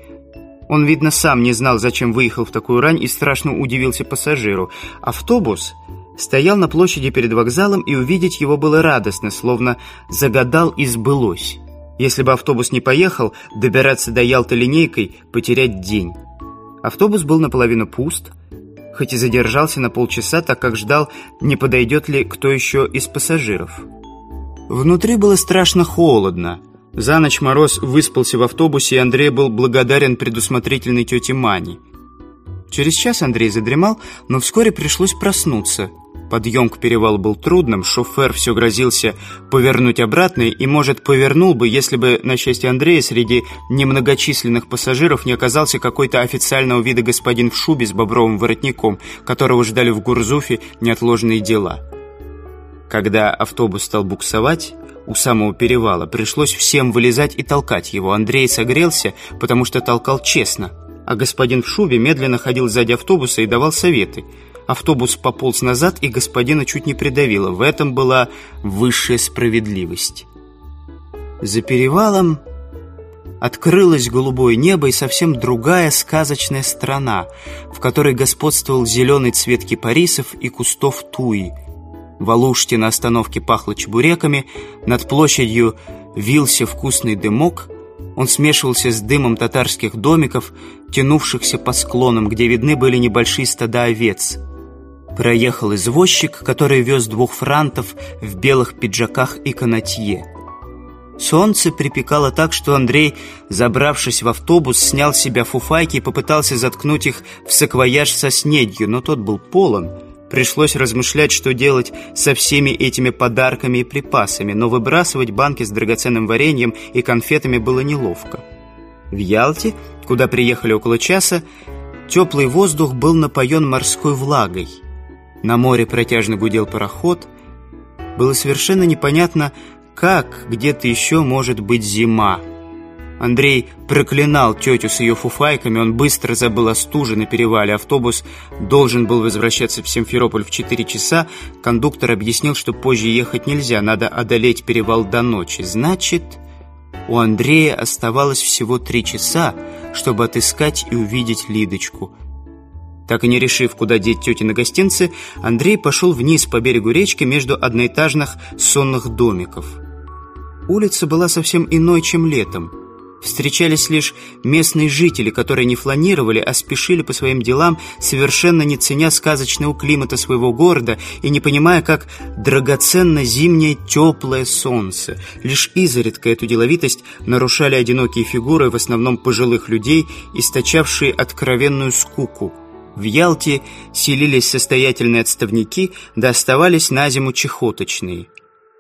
Он, видно, сам не знал, зачем выехал в такую рань и страшно удивился пассажиру. Автобус стоял на площади перед вокзалом, и увидеть его было радостно, словно загадал и сбылось. Если бы автобус не поехал, добираться до Ялты линейкой – потерять день. Автобус был наполовину пуст, хоть и задержался на полчаса, так как ждал, не подойдет ли кто еще из пассажиров. Внутри было страшно холодно. За ночь мороз выспался в автобусе, и Андрей был благодарен предусмотрительной тете Мане. Через час Андрей задремал, но вскоре пришлось проснуться – Подъем к перевалу был трудным, шофер все грозился повернуть обратно и, может, повернул бы, если бы, на счастье Андрея, среди немногочисленных пассажиров не оказался какой-то официального вида господин в шубе с бобровым воротником, которого ждали в Гурзуфе неотложные дела. Когда автобус стал буксовать, у самого перевала пришлось всем вылезать и толкать его. Андрей согрелся, потому что толкал честно, а господин в шубе медленно ходил сзади автобуса и давал советы – Автобус пополз назад, и господина чуть не придавило. В этом была высшая справедливость. За перевалом открылось голубое небо и совсем другая сказочная страна, в которой господствовал зеленый цвет кипарисов и кустов туи. В Алуште на остановке пахло чебуреками, над площадью вился вкусный дымок, он смешивался с дымом татарских домиков, тянувшихся по склонам, где видны были небольшие стада овец проехал извозчик, который вез двух франтов в белых пиджаках и канатье. Солнце припекало так, что Андрей, забравшись в автобус, снял с себя фуфайки и попытался заткнуть их в саквояж со снедью, но тот был полон. Пришлось размышлять, что делать со всеми этими подарками и припасами, но выбрасывать банки с драгоценным вареньем и конфетами было неловко. В Ялте, куда приехали около часа, теплый воздух был напоен морской влагой – на море протяжно гудел пароход. Было совершенно непонятно, как где-то еще может быть зима. Андрей проклинал тетю с ее фуфайками, он быстро забыл о стуже на перевале. Автобус должен был возвращаться в Симферополь в 4 часа. Кондуктор объяснил, что позже ехать нельзя, надо одолеть перевал до ночи. Значит, у Андрея оставалось всего 3 часа, чтобы отыскать и увидеть Лидочку – так и не решив, куда деть тети на гостинцы, Андрей пошел вниз по берегу речки между одноэтажных сонных домиков. Улица была совсем иной, чем летом. Встречались лишь местные жители, которые не фланировали, а спешили по своим делам, совершенно не ценя сказочного климата своего города и не понимая, как драгоценно зимнее теплое солнце. Лишь изредка эту деловитость нарушали одинокие фигуры, в основном пожилых людей, источавшие откровенную скуку – в Ялте селились состоятельные отставники, да оставались на зиму чехоточные.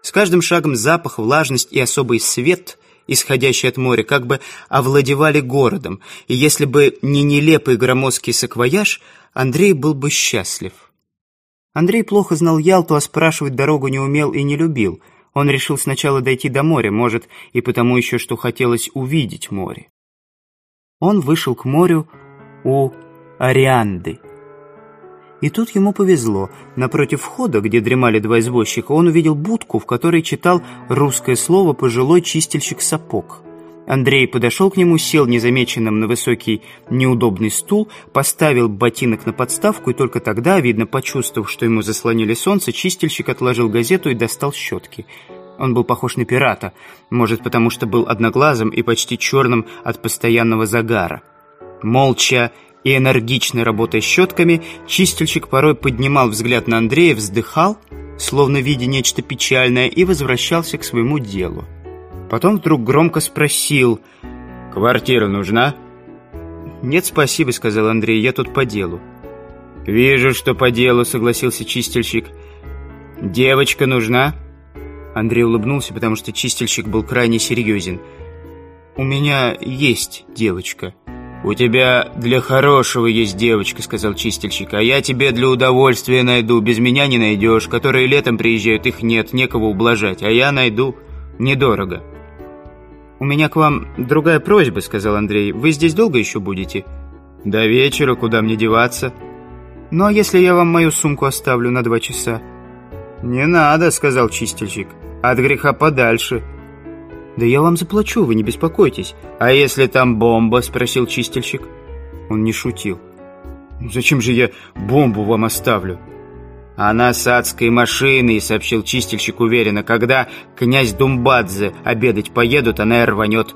С каждым шагом запах, влажность и особый свет, исходящий от моря, как бы овладевали городом, и если бы не нелепый громоздкий саквояж, Андрей был бы счастлив. Андрей плохо знал Ялту, а спрашивать дорогу не умел и не любил. Он решил сначала дойти до моря, может, и потому еще, что хотелось увидеть море. Он вышел к морю у Арианды. И тут ему повезло. Напротив входа, где дремали два извозчика, он увидел будку, в которой читал русское слово «пожилой чистильщик сапог». Андрей подошел к нему, сел незамеченным на высокий неудобный стул, поставил ботинок на подставку, и только тогда, видно, почувствовав, что ему заслонили солнце, чистильщик отложил газету и достал щетки. Он был похож на пирата, может, потому что был одноглазым и почти черным от постоянного загара. Молча и энергичной работой щетками, чистильщик порой поднимал взгляд на Андрея, вздыхал, словно видя нечто печальное, и возвращался к своему делу. Потом вдруг громко спросил «Квартира нужна?» «Нет, спасибо», — сказал Андрей, — «я тут по делу». «Вижу, что по делу», — согласился чистильщик. «Девочка нужна?» Андрей улыбнулся, потому что чистильщик был крайне серьезен. «У меня есть девочка». «У тебя для хорошего есть девочка», — сказал чистильщик, «а я тебе для удовольствия найду, без меня не найдешь. Которые летом приезжают, их нет, некого ублажать, а я найду недорого». «У меня к вам другая просьба», — сказал Андрей. «Вы здесь долго еще будете?» «До вечера, куда мне деваться?» «Ну а если я вам мою сумку оставлю на два часа?» «Не надо», — сказал чистильщик. «От греха подальше». «Да я вам заплачу, вы не беспокойтесь». «А если там бомба?» – спросил чистильщик. Он не шутил. «Ну «Зачем же я бомбу вам оставлю?» «Она с адской машиной», — сообщил чистильщик уверенно. «Когда князь Думбадзе обедать поедут, она и рванет».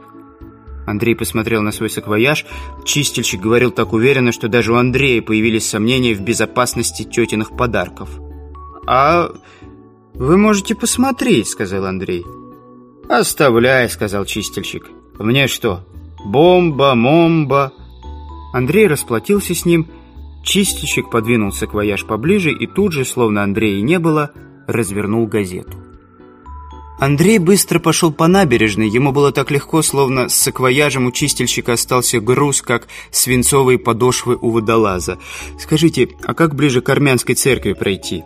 Андрей посмотрел на свой саквояж. Чистильщик говорил так уверенно, что даже у Андрея появились сомнения в безопасности тетиных подарков. «А вы можете посмотреть», — сказал Андрей. «Андрей». «Оставляй», — сказал чистильщик. «Мне что, бомба-момба?» Андрей расплатился с ним. Чистильщик подвинулся подвинул саквояж поближе и тут же, словно Андрея не было, развернул газету. Андрей быстро пошел по набережной. Ему было так легко, словно с саквояжем у чистильщика остался груз, как свинцовые подошвы у водолаза. «Скажите, а как ближе к армянской церкви пройти?»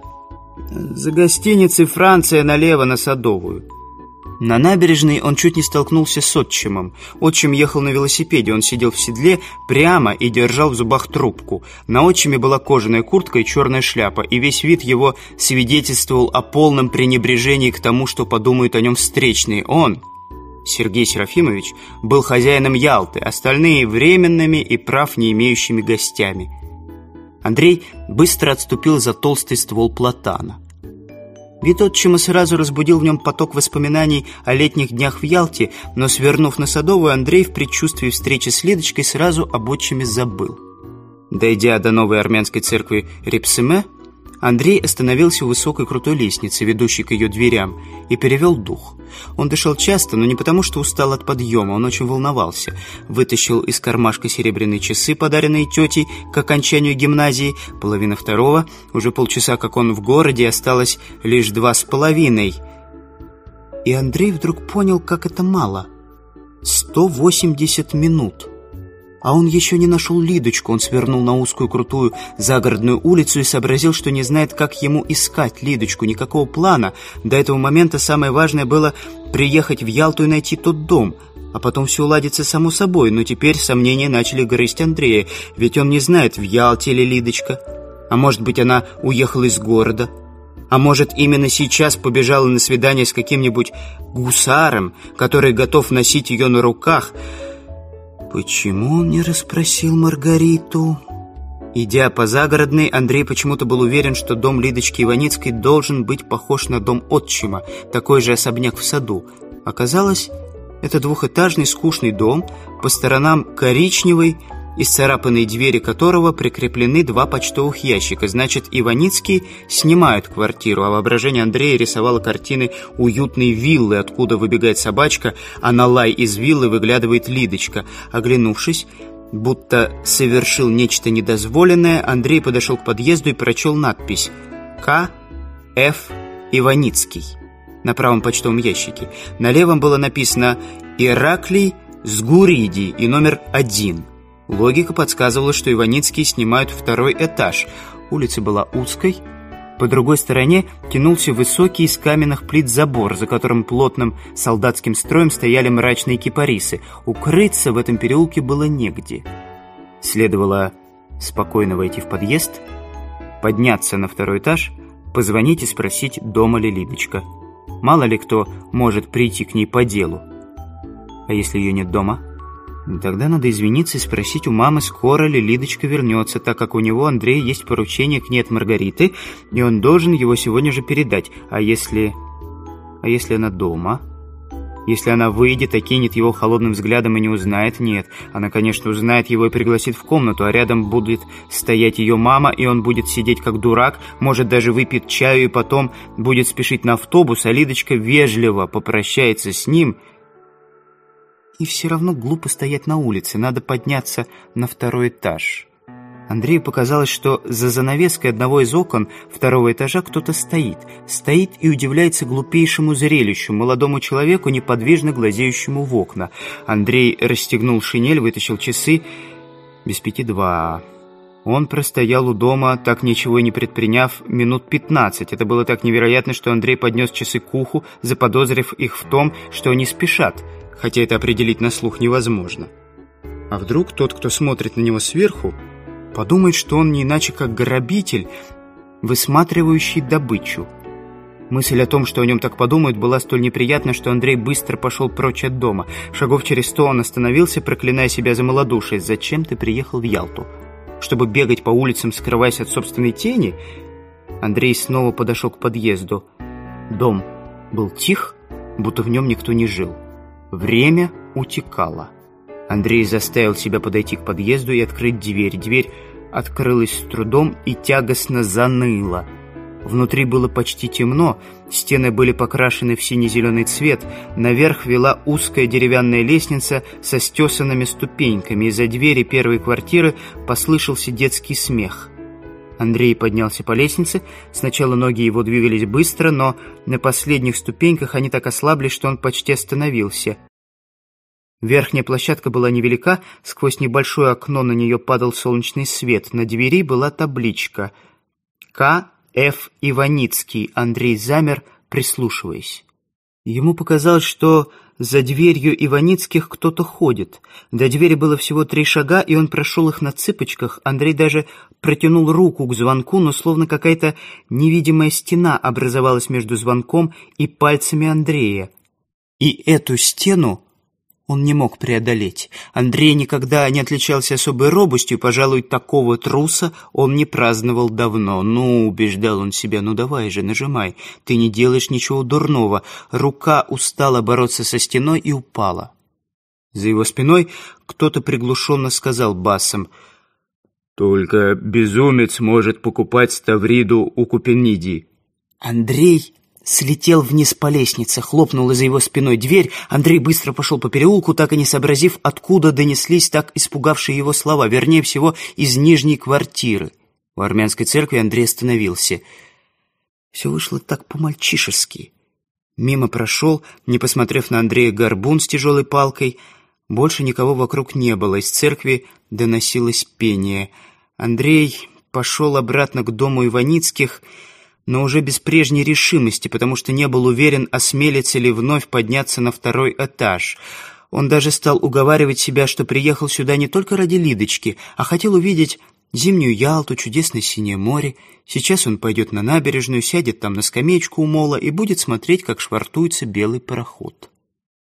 «За гостиницей Франция налево на Садовую». На набережной он чуть не столкнулся с отчимом. Отчим ехал на велосипеде, он сидел в седле прямо и держал в зубах трубку. На отчиме была кожаная куртка и черная шляпа, и весь вид его свидетельствовал о полном пренебрежении к тому, что подумают о нем встречные. Он, Сергей Серафимович, был хозяином Ялты, остальные временными и прав не имеющими гостями. Андрей быстро отступил за толстый ствол платана. Вид отчима сразу разбудил в нем поток воспоминаний о летних днях в Ялте, но, свернув на Садовую, Андрей в предчувствии встречи с Лидочкой сразу об отчиме забыл. Дойдя до новой армянской церкви Репсиме, Андрей остановился у высокой крутой лестницы, ведущей к ее дверям, и перевел дух. Он дышал часто, но не потому, что устал от подъема, он очень волновался. Вытащил из кармашка серебряные часы, подаренные тетей к окончанию гимназии, половина второго, уже полчаса, как он в городе, осталось лишь два с половиной. И Андрей вдруг понял, как это мало. 180 минут. А он еще не нашел Лидочку. Он свернул на узкую крутую загородную улицу и сообразил, что не знает, как ему искать Лидочку. Никакого плана. До этого момента самое важное было приехать в Ялту и найти тот дом. А потом все уладится само собой. Но теперь сомнения начали грызть Андрея. Ведь он не знает, в Ялте ли Лидочка. А может быть, она уехала из города. А может, именно сейчас побежала на свидание с каким-нибудь гусаром, который готов носить ее на руках. Почему он не расспросил Маргариту? Идя по загородной, Андрей почему-то был уверен, что дом Лидочки Иваницкой должен быть похож на дом отчима, такой же особняк в саду. Оказалось, это двухэтажный скучный дом, по сторонам коричневый, исцарапанной двери которого прикреплены два почтовых ящика. Значит, Иваницкий снимают квартиру, а воображение Андрея рисовало картины уютной виллы, откуда выбегает собачка, а на лай из виллы выглядывает Лидочка. Оглянувшись, будто совершил нечто недозволенное, Андрей подошел к подъезду и прочел надпись «К. Ф. Иваницкий» на правом почтовом ящике. На левом было написано «Ираклий Сгуриди» и номер один. Логика подсказывала, что Иваницкие снимают второй этаж. Улица была узкой. По другой стороне тянулся высокий из каменных плит забор, за которым плотным солдатским строем стояли мрачные кипарисы. Укрыться в этом переулке было негде. Следовало спокойно войти в подъезд, подняться на второй этаж, позвонить и спросить, дома ли Лидочка. Мало ли кто может прийти к ней по делу. А если ее нет дома? Ну, тогда надо извиниться и спросить у мамы, скоро ли Лидочка вернется, так как у него, Андрей есть поручение к ней от Маргариты, и он должен его сегодня же передать. А если... А если она дома? Если она выйдет, окинет его холодным взглядом и не узнает? Нет. Она, конечно, узнает его и пригласит в комнату, а рядом будет стоять ее мама, и он будет сидеть как дурак, может, даже выпьет чаю и потом будет спешить на автобус, а Лидочка вежливо попрощается с ним и все равно глупо стоять на улице, надо подняться на второй этаж. Андрею показалось, что за занавеской одного из окон второго этажа кто-то стоит. Стоит и удивляется глупейшему зрелищу, молодому человеку, неподвижно глазеющему в окна. Андрей расстегнул шинель, вытащил часы. Без пяти два. Он простоял у дома, так ничего и не предприняв, минут 15. Это было так невероятно, что Андрей поднес часы к уху, заподозрив их в том, что они спешат хотя это определить на слух невозможно. А вдруг тот, кто смотрит на него сверху, подумает, что он не иначе как грабитель, высматривающий добычу. Мысль о том, что о нем так подумают, была столь неприятна, что Андрей быстро пошел прочь от дома. Шагов через сто он остановился, проклиная себя за малодушие. «Зачем ты приехал в Ялту? Чтобы бегать по улицам, скрываясь от собственной тени?» Андрей снова подошел к подъезду. Дом был тих, будто в нем никто не жил. Время утекало. Андрей заставил себя подойти к подъезду и открыть дверь. Дверь открылась с трудом и тягостно заныла. Внутри было почти темно, стены были покрашены в сине-зеленый цвет, наверх вела узкая деревянная лестница со стесанными ступеньками, из-за двери первой квартиры послышался детский смех. Андрей поднялся по лестнице. Сначала ноги его двигались быстро, но на последних ступеньках они так ослабли, что он почти остановился. Верхняя площадка была невелика, сквозь небольшое окно на нее падал солнечный свет. На двери была табличка «К. Ф. Иваницкий». Андрей замер, прислушиваясь. Ему показалось, что за дверью Иваницких кто-то ходит. До двери было всего три шага, и он прошел их на цыпочках. Андрей даже протянул руку к звонку, но словно какая-то невидимая стена образовалась между звонком и пальцами Андрея. И эту стену он не мог преодолеть. Андрей никогда не отличался особой робостью, пожалуй, такого труса он не праздновал давно. «Ну», — убеждал он себя, — «ну давай же, нажимай, ты не делаешь ничего дурного». Рука устала бороться со стеной и упала. За его спиной кто-то приглушенно сказал басом, «Только безумец может покупать Ставриду у Купениди». Андрей слетел вниз по лестнице, хлопнула за его спиной дверь. Андрей быстро пошел по переулку, так и не сообразив, откуда донеслись так испугавшие его слова, вернее всего, из нижней квартиры. В армянской церкви Андрей остановился. Все вышло так по-мальчишески. Мимо прошел, не посмотрев на Андрея горбун с тяжелой палкой. Больше никого вокруг не было, из церкви доносилось пение. Андрей пошел обратно к дому Иваницких, но уже без прежней решимости, потому что не был уверен, осмелится ли вновь подняться на второй этаж. Он даже стал уговаривать себя, что приехал сюда не только ради Лидочки, а хотел увидеть зимнюю Ялту, чудесное синее море. Сейчас он пойдет на набережную, сядет там на скамеечку у мола и будет смотреть, как швартуется белый пароход.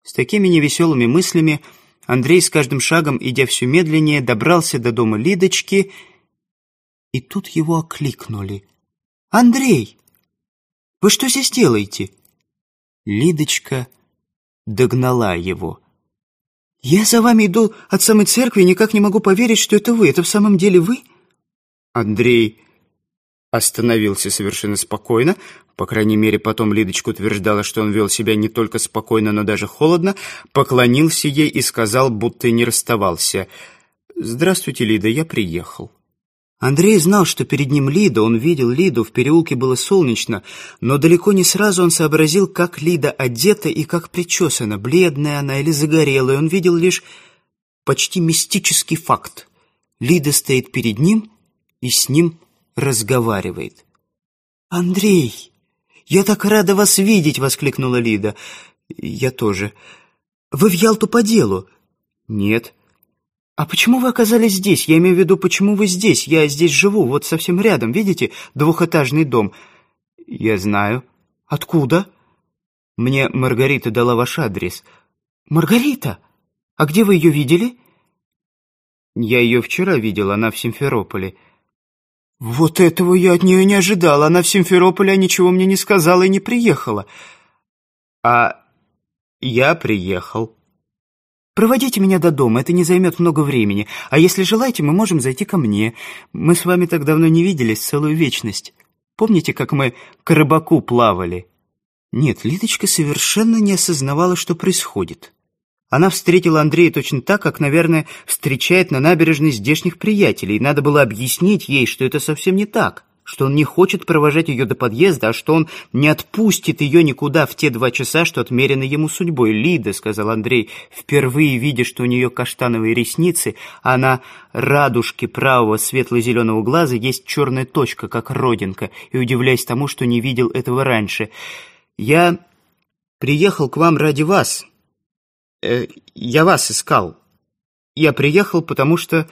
С такими невеселыми мыслями Андрей с каждым шагом, идя все медленнее, добрался до дома Лидочки, и тут его окликнули — Андрей, вы что здесь делаете?» Лидочка догнала его. «Я за вами иду от самой церкви и никак не могу поверить, что это вы. Это в самом деле вы?» Андрей остановился совершенно спокойно. По крайней мере, потом Лидочка утверждала, что он вел себя не только спокойно, но даже холодно, поклонился ей и сказал, будто не расставался. «Здравствуйте, Лида, я приехал». Андрей знал, что перед ним Лида, он видел Лиду, в переулке было солнечно, но далеко не сразу он сообразил, как Лида одета и как причесана, бледная она или загорелая. Он видел лишь почти мистический факт. Лида стоит перед ним и с ним разговаривает. «Андрей, я так рада вас видеть!» — воскликнула Лида. «Я тоже. Вы в Ялту по делу?» «Нет». «А почему вы оказались здесь? Я имею в виду, почему вы здесь? Я здесь живу, вот совсем рядом, видите? Двухэтажный дом». «Я знаю». «Откуда?» «Мне Маргарита дала ваш адрес». «Маргарита? А где вы ее видели?» «Я ее вчера видел, она в Симферополе». «Вот этого я от нее не ожидала. Она в Симферополе а ничего мне не сказала и не приехала». «А я приехал». Проводите меня до дома, это не займет много времени. А если желаете, мы можем зайти ко мне. Мы с вами так давно не виделись, целую вечность. Помните, как мы к рыбаку плавали?» Нет, Лидочка совершенно не осознавала, что происходит. Она встретила Андрея точно так, как, наверное, встречает на набережной здешних приятелей. Надо было объяснить ей, что это совсем не так что он не хочет провожать ее до подъезда, а что он не отпустит ее никуда в те два часа, что отмерены ему судьбой. «Лида», — сказал Андрей, впервые видя, что у нее каштановые ресницы, а на радужке правого светло-зеленого глаза есть черная точка, как родинка, и удивляясь тому, что не видел этого раньше. «Я приехал к вам ради вас. Э, я вас искал. Я приехал, потому что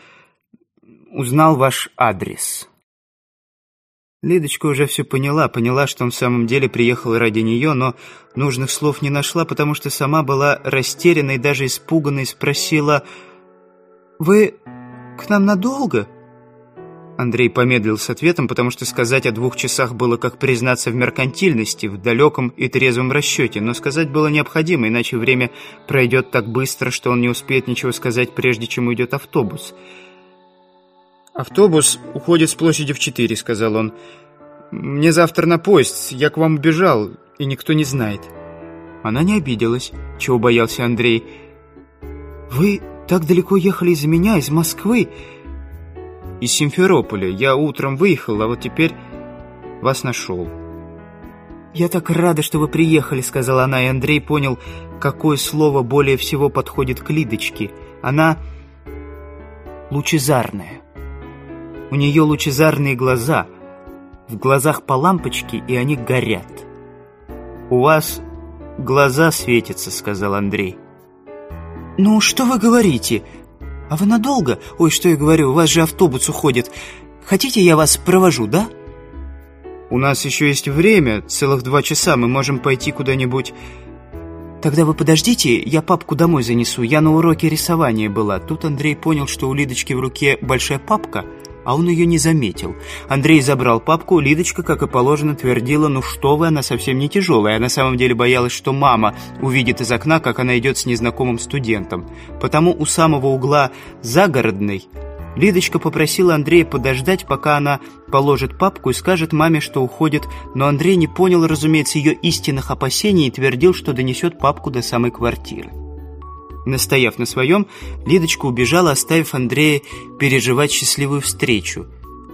узнал ваш адрес». Лидочка уже все поняла, поняла, что он в самом деле приехал ради нее, но нужных слов не нашла, потому что сама была растеряна и даже испуганной спросила «Вы к нам надолго?» Андрей помедлил с ответом, потому что сказать о двух часах было как признаться в меркантильности, в далеком и трезвом расчете, но сказать было необходимо, иначе время пройдет так быстро, что он не успеет ничего сказать, прежде чем уйдет автобус. «Автобус». «Автобус уходит с площади в четыре», — сказал он. «Мне завтра на поезд, я к вам убежал и никто не знает». Она не обиделась, чего боялся Андрей. «Вы так далеко ехали из-за меня, из Москвы?» «Из Симферополя. Я утром выехал, а вот теперь вас нашел». «Я так рада, что вы приехали», — сказала она, и Андрей понял, какое слово более всего подходит к Лидочке. Она лучезарная. У нее лучезарные глаза. В глазах по лампочке, и они горят. «У вас глаза светятся», — сказал Андрей. «Ну, что вы говорите? А вы надолго? Ой, что я говорю, у вас же автобус уходит. Хотите, я вас провожу, да?» «У нас еще есть время, целых два часа, мы можем пойти куда-нибудь...» «Тогда вы подождите, я папку домой занесу. Я на уроке рисования была». Тут Андрей понял, что у Лидочки в руке большая папка — а он ее не заметил. Андрей забрал папку, Лидочка, как и положено, твердила, «Ну что вы, она совсем не тяжелая». А на самом деле боялась, что мама увидит из окна, как она идет с незнакомым студентом. Потому у самого угла «загородный» Лидочка попросила Андрея подождать, пока она положит папку и скажет маме, что уходит, но Андрей не понял, разумеется, ее истинных опасений и твердил, что донесет папку до самой квартиры. Настояв на своем, Лидочка убежала, оставив Андрея переживать счастливую встречу,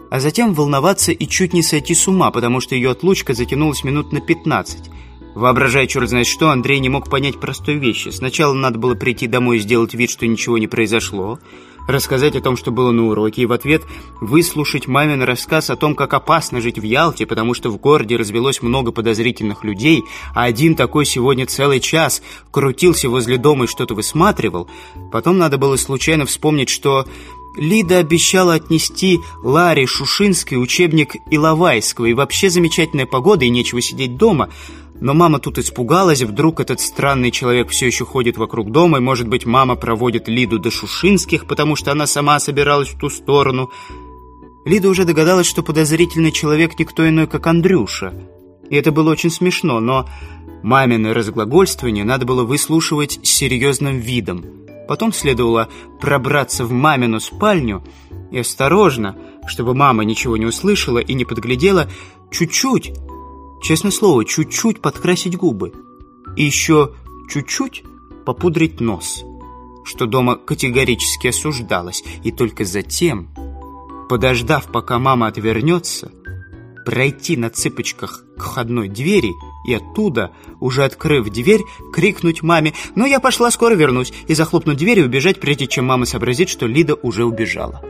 а затем волноваться и чуть не сойти с ума, потому что ее отлучка затянулась минут на 15. Воображая черт знает что, Андрей не мог понять простой вещи. Сначала надо было прийти домой и сделать вид, что ничего не произошло, рассказать о том, что было на уроке, и в ответ выслушать мамин рассказ о том, как опасно жить в Ялте, потому что в городе развелось много подозрительных людей, а один такой сегодня целый час крутился возле дома и что-то высматривал. Потом надо было случайно вспомнить, что... Лида обещала отнести Ларе Шушинской учебник Иловайского, и вообще замечательная погода, и нечего сидеть дома — но мама тут испугалась, вдруг этот странный человек все еще ходит вокруг дома, и, может быть, мама проводит Лиду до Шушинских, потому что она сама собиралась в ту сторону. Лида уже догадалась, что подозрительный человек никто иной, как Андрюша. И это было очень смешно, но мамины разглагольствование надо было выслушивать с серьезным видом. Потом следовало пробраться в мамину спальню и осторожно, чтобы мама ничего не услышала и не подглядела, чуть-чуть Честное слово, чуть-чуть подкрасить губы. И еще чуть-чуть попудрить нос, что дома категорически осуждалось, и только затем, подождав, пока мама отвернется, пройти на цыпочках к входной двери и оттуда, уже открыв дверь, крикнуть маме «Ну, я пошла, скоро вернусь!» и захлопнуть дверь и убежать, прежде чем мама сообразит, что Лида уже убежала.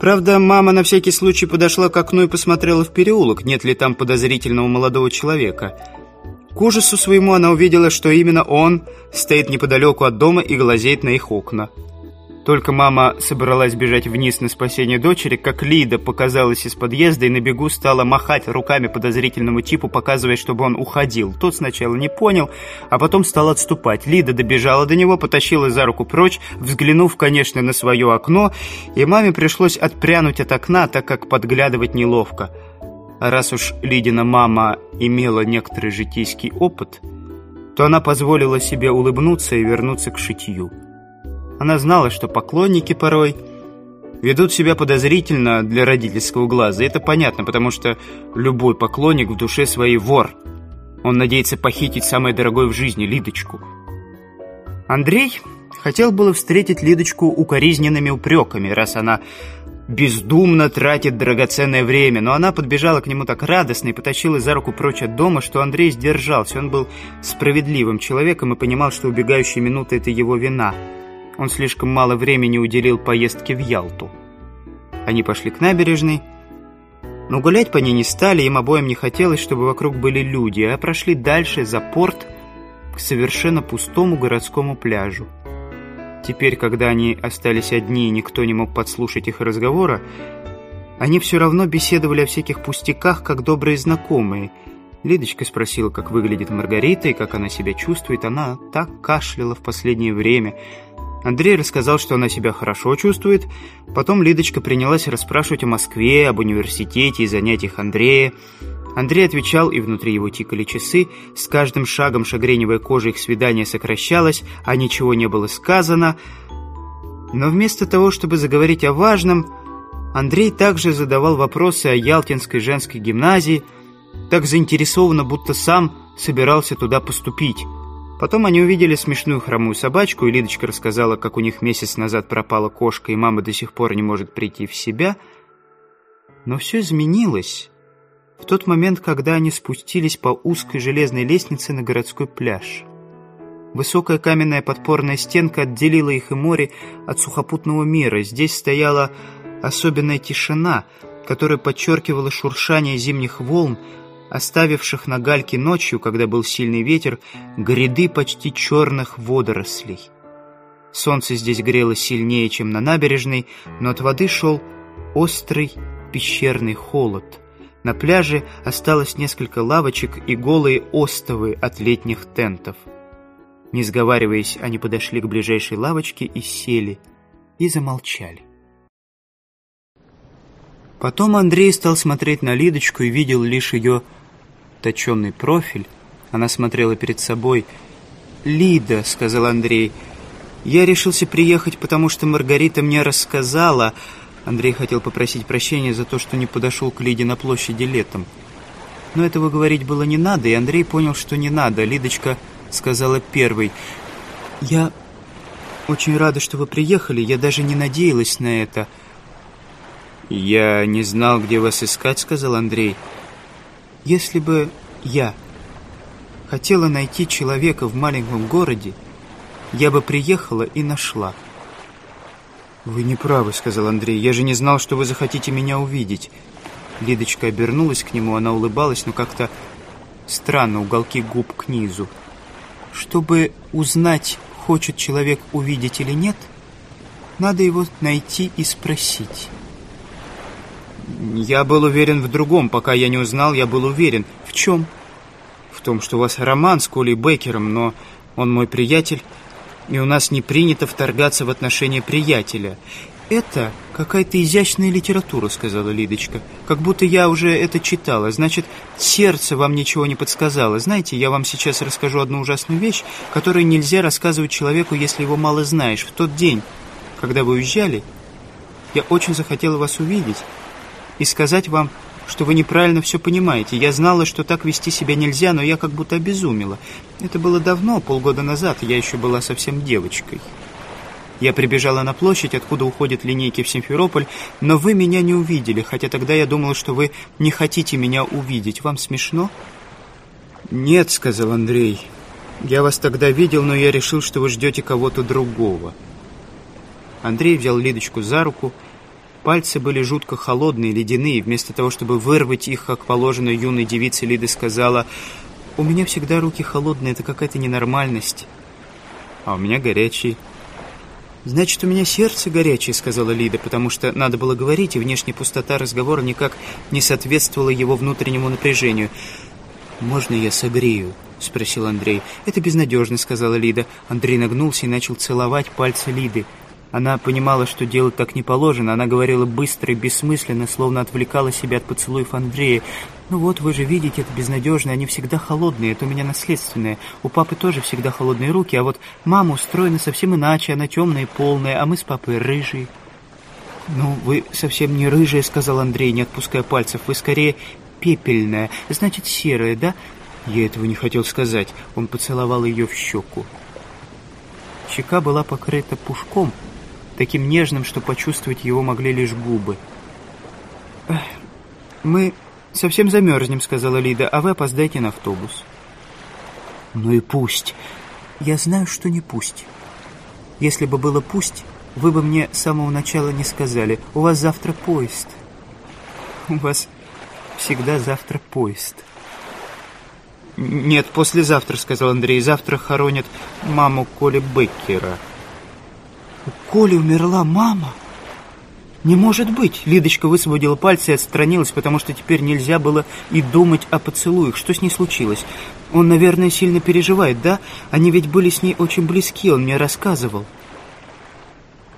Правда, мама на всякий случай подошла к окну и посмотрела в переулок, нет ли там подозрительного молодого человека. К ужасу своему она увидела, что именно он стоит неподалеку от дома и глазеет на их окна. Только мама собралась бежать вниз на спасение дочери, как Лида показалась из подъезда и на бегу стала махать руками подозрительному типу, показывая, чтобы он уходил. Тот сначала не понял, а потом стал отступать. Лида добежала до него, потащила за руку прочь, взглянув, конечно, на свое окно, и маме пришлось отпрянуть от окна, так как подглядывать неловко. А раз уж Лидина мама имела некоторый житейский опыт, то она позволила себе улыбнуться и вернуться к шитью. Она знала, что поклонники порой ведут себя подозрительно для родительского глаза. Это понятно, потому что любой поклонник в душе своей вор. Он надеется похитить самое дорогое в жизни – Лидочку. Андрей хотел было встретить Лидочку укоризненными упреками, раз она бездумно тратит драгоценное время, но она подбежала к нему так радостно и потащила за руку прочь от дома, что Андрей сдержался. Он был справедливым человеком и понимал, что убегающие минуты – это его вина – он слишком мало времени уделил поездке в Ялту. Они пошли к набережной, но гулять по ней не стали, им обоим не хотелось, чтобы вокруг были люди, а прошли дальше, за порт, к совершенно пустому городскому пляжу. Теперь, когда они остались одни и никто не мог подслушать их разговора, они все равно беседовали о всяких пустяках, как добрые знакомые. Лидочка спросила, как выглядит Маргарита и как она себя чувствует. Она так кашляла в последнее время – Андрей рассказал, что она себя хорошо чувствует. Потом Лидочка принялась расспрашивать о Москве, об университете и занятиях Андрея. Андрей отвечал, и внутри его тикали часы. С каждым шагом шагреневая кожа их свидания сокращалась, а ничего не было сказано. Но вместо того, чтобы заговорить о важном, Андрей также задавал вопросы о Ялтинской женской гимназии, так заинтересованно, будто сам собирался туда поступить. Потом они увидели смешную хромую собачку, и Лидочка рассказала, как у них месяц назад пропала кошка, и мама до сих пор не может прийти в себя. Но все изменилось в тот момент, когда они спустились по узкой железной лестнице на городской пляж. Высокая каменная подпорная стенка отделила их и море от сухопутного мира. Здесь стояла особенная тишина, которая подчеркивала шуршание зимних волн, оставивших на гальке ночью, когда был сильный ветер, гряды почти черных водорослей. Солнце здесь грело сильнее, чем на набережной, но от воды шел острый пещерный холод. На пляже осталось несколько лавочек и голые остовы от летних тентов. Не сговариваясь, они подошли к ближайшей лавочке и сели, и замолчали. Потом Андрей стал смотреть на Лидочку и видел лишь ее точенный профиль. Она смотрела перед собой. «Лида», — сказал Андрей, — «я решился приехать, потому что Маргарита мне рассказала...» Андрей хотел попросить прощения за то, что не подошел к Лиде на площади летом. Но этого говорить было не надо, и Андрей понял, что не надо. Лидочка сказала первой. «Я очень рада, что вы приехали. Я даже не надеялась на это». «Я не знал, где вас искать», — сказал Андрей. «Если бы я хотела найти человека в маленьком городе, я бы приехала и нашла». «Вы не правы», — сказал Андрей. «Я же не знал, что вы захотите меня увидеть». Лидочка обернулась к нему, она улыбалась, но как-то странно, уголки губ к низу. «Чтобы узнать, хочет человек увидеть или нет, надо его найти и спросить». Я был уверен в другом. Пока я не узнал, я был уверен. В чем? В том, что у вас роман с Колей Бекером, но он мой приятель, и у нас не принято вторгаться в отношения приятеля. «Это какая-то изящная литература», — сказала Лидочка. «Как будто я уже это читала. Значит, сердце вам ничего не подсказало. Знаете, я вам сейчас расскажу одну ужасную вещь, которую нельзя рассказывать человеку, если его мало знаешь. В тот день, когда вы уезжали, я очень захотела вас увидеть» и сказать вам, что вы неправильно все понимаете. Я знала, что так вести себя нельзя, но я как будто обезумела. Это было давно, полгода назад, я еще была совсем девочкой. Я прибежала на площадь, откуда уходят линейки в Симферополь, но вы меня не увидели, хотя тогда я думала, что вы не хотите меня увидеть. Вам смешно?» «Нет», — сказал Андрей. «Я вас тогда видел, но я решил, что вы ждете кого-то другого». Андрей взял Лидочку за руку и Пальцы были жутко холодные, ледяные. Вместо того, чтобы вырвать их, как положено юной девице, Лида сказала, «У меня всегда руки холодные, это какая-то ненормальность». «А у меня горячие». «Значит, у меня сердце горячее», — сказала Лида, потому что надо было говорить, и внешняя пустота разговора никак не соответствовала его внутреннему напряжению. «Можно я согрею?» — спросил Андрей. «Это безнадежно», — сказала Лида. Андрей нагнулся и начал целовать пальцы Лиды. Она понимала, что делать так не положено. Она говорила быстро и бессмысленно, словно отвлекала себя от поцелуев Андрея. «Ну вот, вы же видите, это безнадежно, они всегда холодные, это у меня наследственное. У папы тоже всегда холодные руки, а вот мама устроена совсем иначе, она темная и полная, а мы с папой рыжие». «Ну, вы совсем не рыжая», — сказал Андрей, не отпуская пальцев. «Вы скорее пепельная, значит, серая, да?» «Я этого не хотел сказать». Он поцеловал ее в щеку. Щека была покрыта пушком — таким нежным, что почувствовать его могли лишь губы. «Мы совсем замерзнем», — сказала Лида, — «а вы опоздайте на автобус». «Ну и пусть. Я знаю, что не пусть. Если бы было пусть, вы бы мне с самого начала не сказали. У вас завтра поезд». «У вас всегда завтра поезд». «Нет, послезавтра», — сказал Андрей, — «завтра хоронят маму Коли Беккера». У Коли умерла мама? Не может быть! Лидочка высвободила пальцы и отстранилась, потому что теперь нельзя было и думать о поцелуях. Что с ней случилось? Он, наверное, сильно переживает, да? Они ведь были с ней очень близки, он мне рассказывал.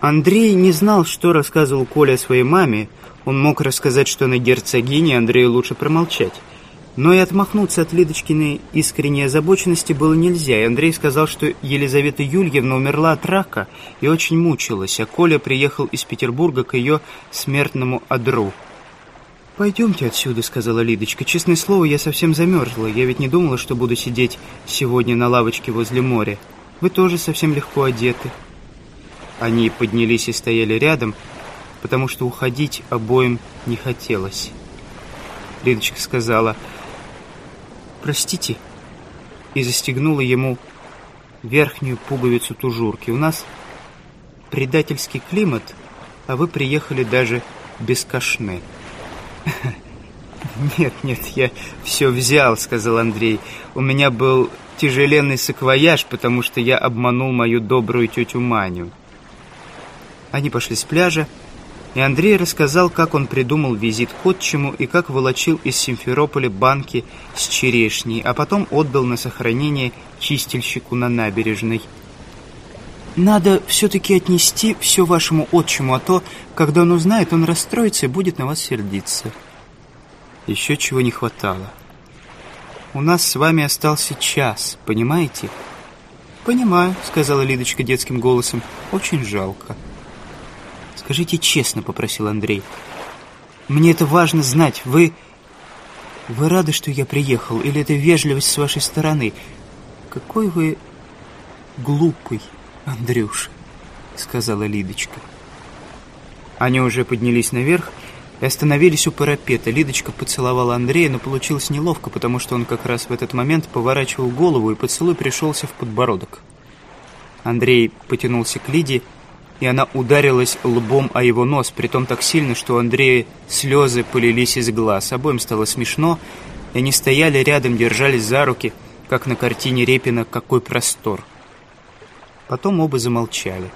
Андрей не знал, что рассказывал Коля о своей маме. Он мог рассказать, что она герцогиня, Андрею лучше промолчать. Но и отмахнуться от Лидочкиной искренней озабоченности было нельзя, и Андрей сказал, что Елизавета Юльевна умерла от рака и очень мучилась, а Коля приехал из Петербурга к ее смертному одру. «Пойдемте отсюда», — сказала Лидочка. «Честное слово, я совсем замерзла. Я ведь не думала, что буду сидеть сегодня на лавочке возле моря. Вы тоже совсем легко одеты». Они поднялись и стояли рядом, потому что уходить обоим не хотелось. Лидочка сказала простите!» и застегнула ему верхнюю пуговицу тужурки. «У нас предательский климат, а вы приехали даже без кашны». «Нет, нет, я все взял», — сказал Андрей. «У меня был тяжеленный саквояж, потому что я обманул мою добрую тетю Маню». Они пошли с пляжа, и Андрей рассказал, как он придумал визит к отчиму и как волочил из Симферополя банки с черешней, а потом отдал на сохранение чистильщику на набережной. «Надо все-таки отнести все вашему отчиму, а то, когда он узнает, он расстроится и будет на вас сердиться». Еще чего не хватало. «У нас с вами остался час, понимаете?» «Понимаю», — сказала Лидочка детским голосом. «Очень жалко». «Скажите честно», — попросил Андрей. «Мне это важно знать. Вы... Вы рады, что я приехал? Или это вежливость с вашей стороны? Какой вы глупый, Андрюш, — сказала Лидочка. Они уже поднялись наверх и остановились у парапета. Лидочка поцеловала Андрея, но получилось неловко, потому что он как раз в этот момент поворачивал голову, и поцелуй пришелся в подбородок. Андрей потянулся к Лиде, — и она ударилась лбом о его нос, притом так сильно, что у Андрея слезы полились из глаз. Обоим стало смешно, и они стояли рядом, держались за руки, как на картине Репина «Какой простор». Потом оба замолчали.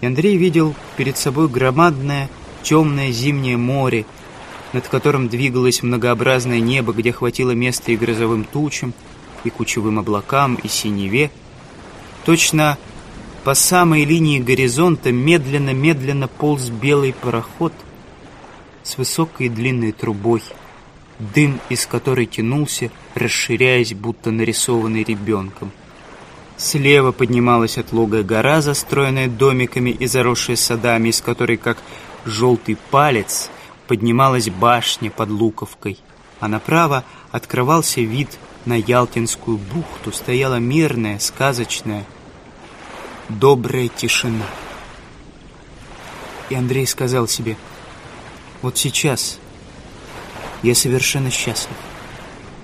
И Андрей видел перед собой громадное темное зимнее море, над которым двигалось многообразное небо, где хватило места и грозовым тучам, и кучевым облакам, и синеве. Точно по самой линии горизонта медленно-медленно полз белый пароход с высокой длинной трубой, дым из которой тянулся, расширяясь, будто нарисованный ребенком. Слева поднималась отлогая гора, застроенная домиками и заросшая садами, из которой, как желтый палец, поднималась башня под Луковкой, а направо открывался вид на Ялтинскую бухту, стояла мирная, сказочная, добрая тишина. И Андрей сказал себе, вот сейчас я совершенно счастлив.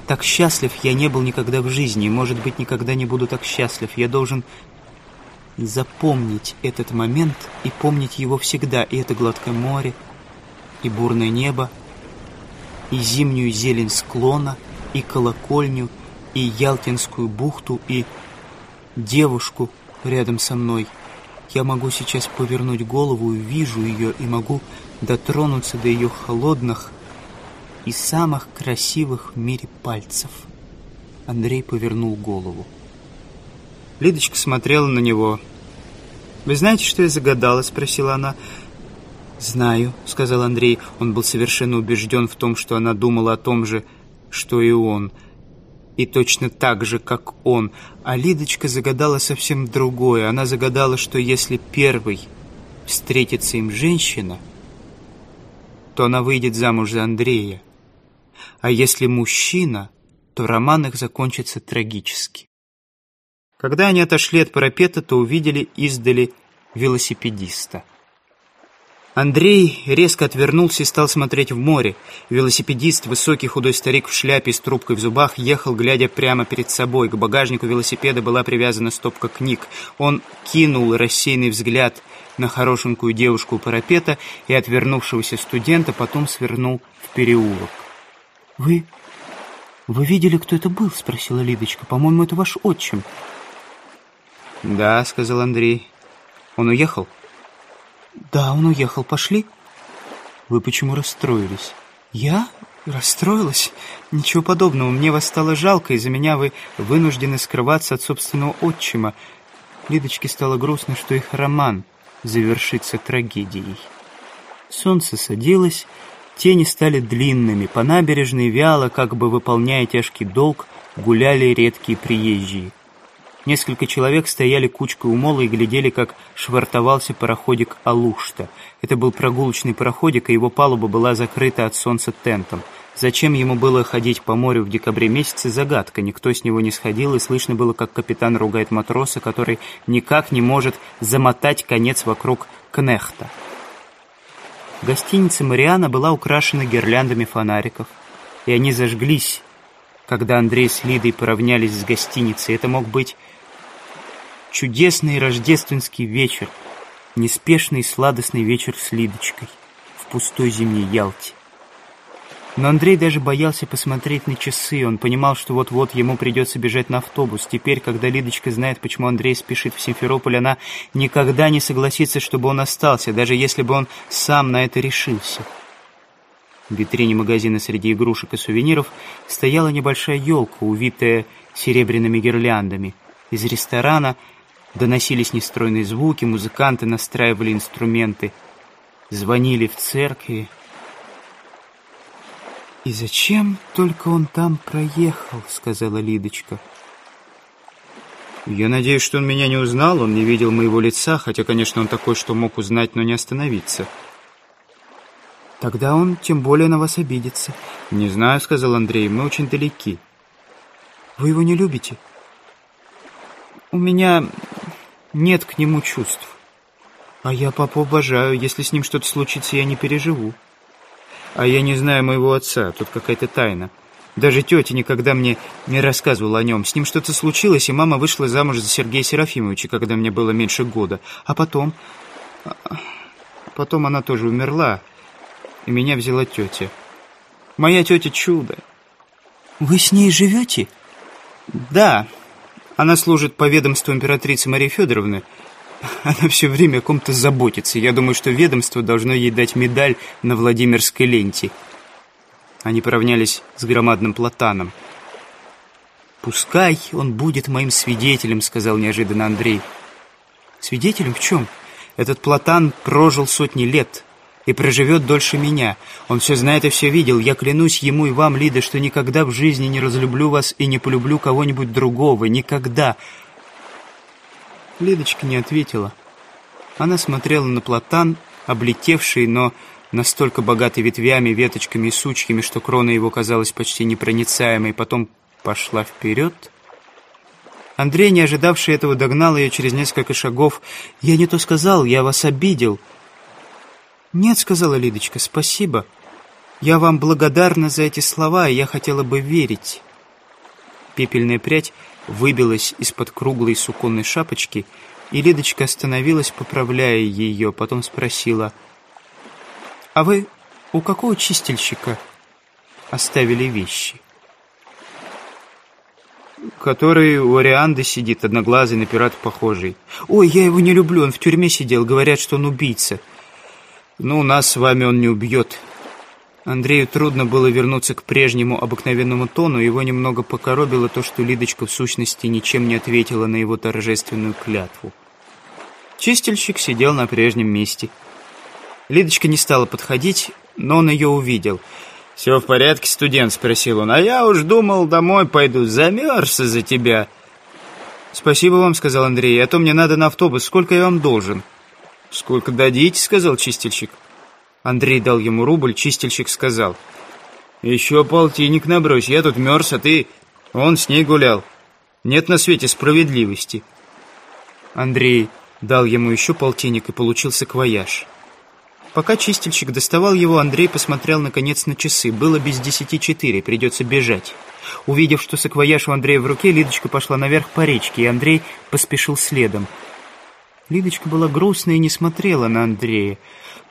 Так счастлив я не был никогда в жизни, и, может быть, никогда не буду так счастлив. Я должен запомнить этот момент и помнить его всегда. И это гладкое море, и бурное небо, и зимнюю зелень склона, и колокольню, и Ялтинскую бухту, и девушку, рядом со мной. Я могу сейчас повернуть голову, вижу ее и могу дотронуться до ее холодных и самых красивых в мире пальцев. Андрей повернул голову. Лидочка смотрела на него. «Вы знаете, что я загадала?» — спросила она. «Знаю», — сказал Андрей. Он был совершенно убежден в том, что она думала о том же, что и он — и точно так же, как он. А Лидочка загадала совсем другое. Она загадала, что если первый встретится им женщина, то она выйдет замуж за Андрея. А если мужчина, то роман их закончится трагически. Когда они отошли от парапета, то увидели издали велосипедиста. Андрей резко отвернулся и стал смотреть в море. Велосипедист, высокий худой старик в шляпе с трубкой в зубах, ехал, глядя прямо перед собой. К багажнику велосипеда была привязана стопка книг. Он кинул рассеянный взгляд на хорошенькую девушку у парапета и отвернувшегося студента, потом свернул в переулок. «Вы... вы видели, кто это был?» — спросила Лидочка. «По-моему, это ваш отчим». «Да», — сказал Андрей. «Он уехал?» «Да, он уехал. Пошли». «Вы почему расстроились?» «Я? Расстроилась? Ничего подобного. Мне вас стало жалко. Из-за меня вы вынуждены скрываться от собственного отчима». Лидочке стало грустно, что их роман завершится трагедией. Солнце садилось, тени стали длинными, по набережной вяло, как бы выполняя тяжкий долг, гуляли редкие приезжие. Несколько человек стояли кучкой у мола и глядели, как швартовался пароходик «Алушта». Это был прогулочный пароходик, и его палуба была закрыта от солнца тентом. Зачем ему было ходить по морю в декабре месяце, загадка. Никто с него не сходил, и слышно было, как капитан ругает матроса, который никак не может замотать конец вокруг кнехта. Гостиница «Мариана» была украшена гирляндами фонариков, и они зажглись, когда Андрей с Лидой поравнялись с гостиницей. Это мог быть Чудесный рождественский вечер, неспешный сладостный вечер с Лидочкой в пустой зимней Ялте. Но Андрей даже боялся посмотреть на часы. Он понимал, что вот-вот ему придется бежать на автобус. Теперь, когда Лидочка знает, почему Андрей спешит в Симферополь, она никогда не согласится, чтобы он остался, даже если бы он сам на это решился. В витрине магазина среди игрушек и сувениров стояла небольшая елка, увитая серебряными гирляндами. Из ресторана – Доносились нестройные звуки, музыканты настраивали инструменты, звонили в церкви. «И зачем только он там проехал?» — сказала Лидочка. «Я надеюсь, что он меня не узнал, он не видел моего лица, хотя, конечно, он такой, что мог узнать, но не остановиться». «Тогда он тем более на вас обидится». «Не знаю», — сказал Андрей, — «мы очень далеки». «Вы его не любите?» «У меня нет к нему чувств. А я папу обожаю, если с ним что-то случится, я не переживу. А я не знаю моего отца, тут какая-то тайна. Даже тетя никогда мне не рассказывала о нем. С ним что-то случилось, и мама вышла замуж за Сергея Серафимовича, когда мне было меньше года. А потом... А, потом она тоже умерла, и меня взяла тетя. Моя тетя чудо. Вы с ней живете? Да, она служит по ведомству императрицы Марии Федоровны. Она все время о ком-то заботится. Я думаю, что ведомство должно ей дать медаль на Владимирской ленте. Они поравнялись с громадным платаном. «Пускай он будет моим свидетелем», — сказал неожиданно Андрей. «Свидетелем в чем? Этот платан прожил сотни лет» и проживет дольше меня. Он все знает и все видел. Я клянусь ему и вам, Лида, что никогда в жизни не разлюблю вас и не полюблю кого-нибудь другого. Никогда!» Лидочка не ответила. Она смотрела на платан, облетевший, но настолько богатый ветвями, веточками и сучьями, что крона его казалась почти непроницаемой, потом пошла вперед. Андрей, не ожидавший этого, догнал ее через несколько шагов. «Я не то сказал, я вас обидел». «Нет», — сказала Лидочка, — «спасибо. Я вам благодарна за эти слова, и я хотела бы верить». Пепельная прядь выбилась из-под круглой суконной шапочки, и Лидочка остановилась, поправляя ее, потом спросила, «А вы у какого чистильщика оставили вещи?» который у Орианды сидит, одноглазый, на пират похожий. «Ой, я его не люблю, он в тюрьме сидел, говорят, что он убийца». Ну, нас с вами он не убьет. Андрею трудно было вернуться к прежнему обыкновенному тону, его немного покоробило то, что Лидочка в сущности ничем не ответила на его торжественную клятву. Чистильщик сидел на прежнем месте. Лидочка не стала подходить, но он ее увидел. «Все в порядке, студент?» — спросил он. «А я уж думал, домой пойду. Замерз за тебя». «Спасибо вам», — сказал Андрей. «А то мне надо на автобус. Сколько я вам должен?» «Сколько дадите?» — сказал чистильщик. Андрей дал ему рубль, чистильщик сказал. «Еще полтинник набрось, я тут мерз, а ты...» Он с ней гулял. Нет на свете справедливости. Андрей дал ему еще полтинник, и получился квояж. Пока чистильщик доставал его, Андрей посмотрел наконец на часы. Было без десяти четыре, придется бежать. Увидев, что саквояж у Андрея в руке, Лидочка пошла наверх по речке, и Андрей поспешил следом. Лидочка была грустная и не смотрела на Андрея.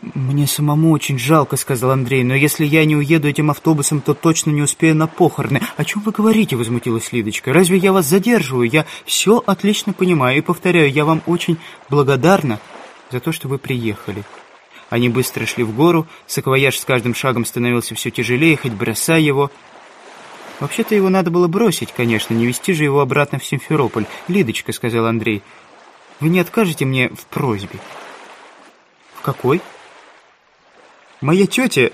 «Мне самому очень жалко», — сказал Андрей, «но если я не уеду этим автобусом, то точно не успею на похороны». «О чем вы говорите?» — возмутилась Лидочка. «Разве я вас задерживаю? Я все отлично понимаю и повторяю, я вам очень благодарна за то, что вы приехали». Они быстро шли в гору, саквояж с каждым шагом становился все тяжелее, хоть бросай его. «Вообще-то его надо было бросить, конечно, не вести же его обратно в Симферополь». «Лидочка», — сказал Андрей, — вы не откажете мне в просьбе?» «В какой?» «Моя тетя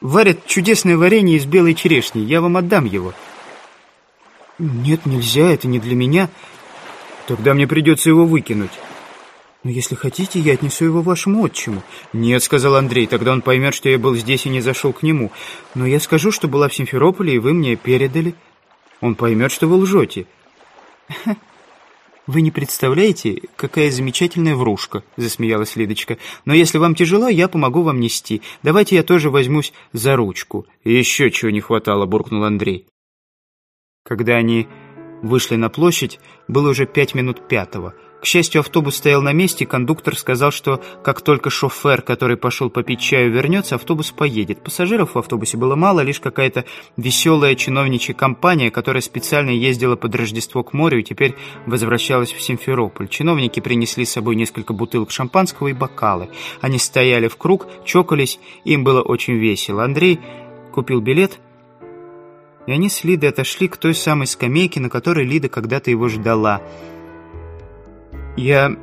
варит чудесное варенье из белой черешни. Я вам отдам его». «Нет, нельзя, это не для меня. Тогда мне придется его выкинуть». «Но если хотите, я отнесу его вашему отчиму». «Нет», — сказал Андрей, — «тогда он поймет, что я был здесь и не зашел к нему. Но я скажу, что была в Симферополе, и вы мне передали. Он поймет, что вы лжете». «Вы не представляете, какая замечательная врушка», — засмеялась Лидочка. «Но если вам тяжело, я помогу вам нести. Давайте я тоже возьмусь за ручку». «Еще чего не хватало», — буркнул Андрей. Когда они вышли на площадь, было уже пять минут пятого — к счастью, автобус стоял на месте, кондуктор сказал, что как только шофер, который пошел попить чаю, вернется, автобус поедет. Пассажиров в автобусе было мало, лишь какая-то веселая чиновничья компания, которая специально ездила под Рождество к морю и теперь возвращалась в Симферополь. Чиновники принесли с собой несколько бутылок шампанского и бокалы. Они стояли в круг, чокались, им было очень весело. Андрей купил билет и они с Лидой отошли к той самой скамейке, на которой Лида когда-то его ждала – «Я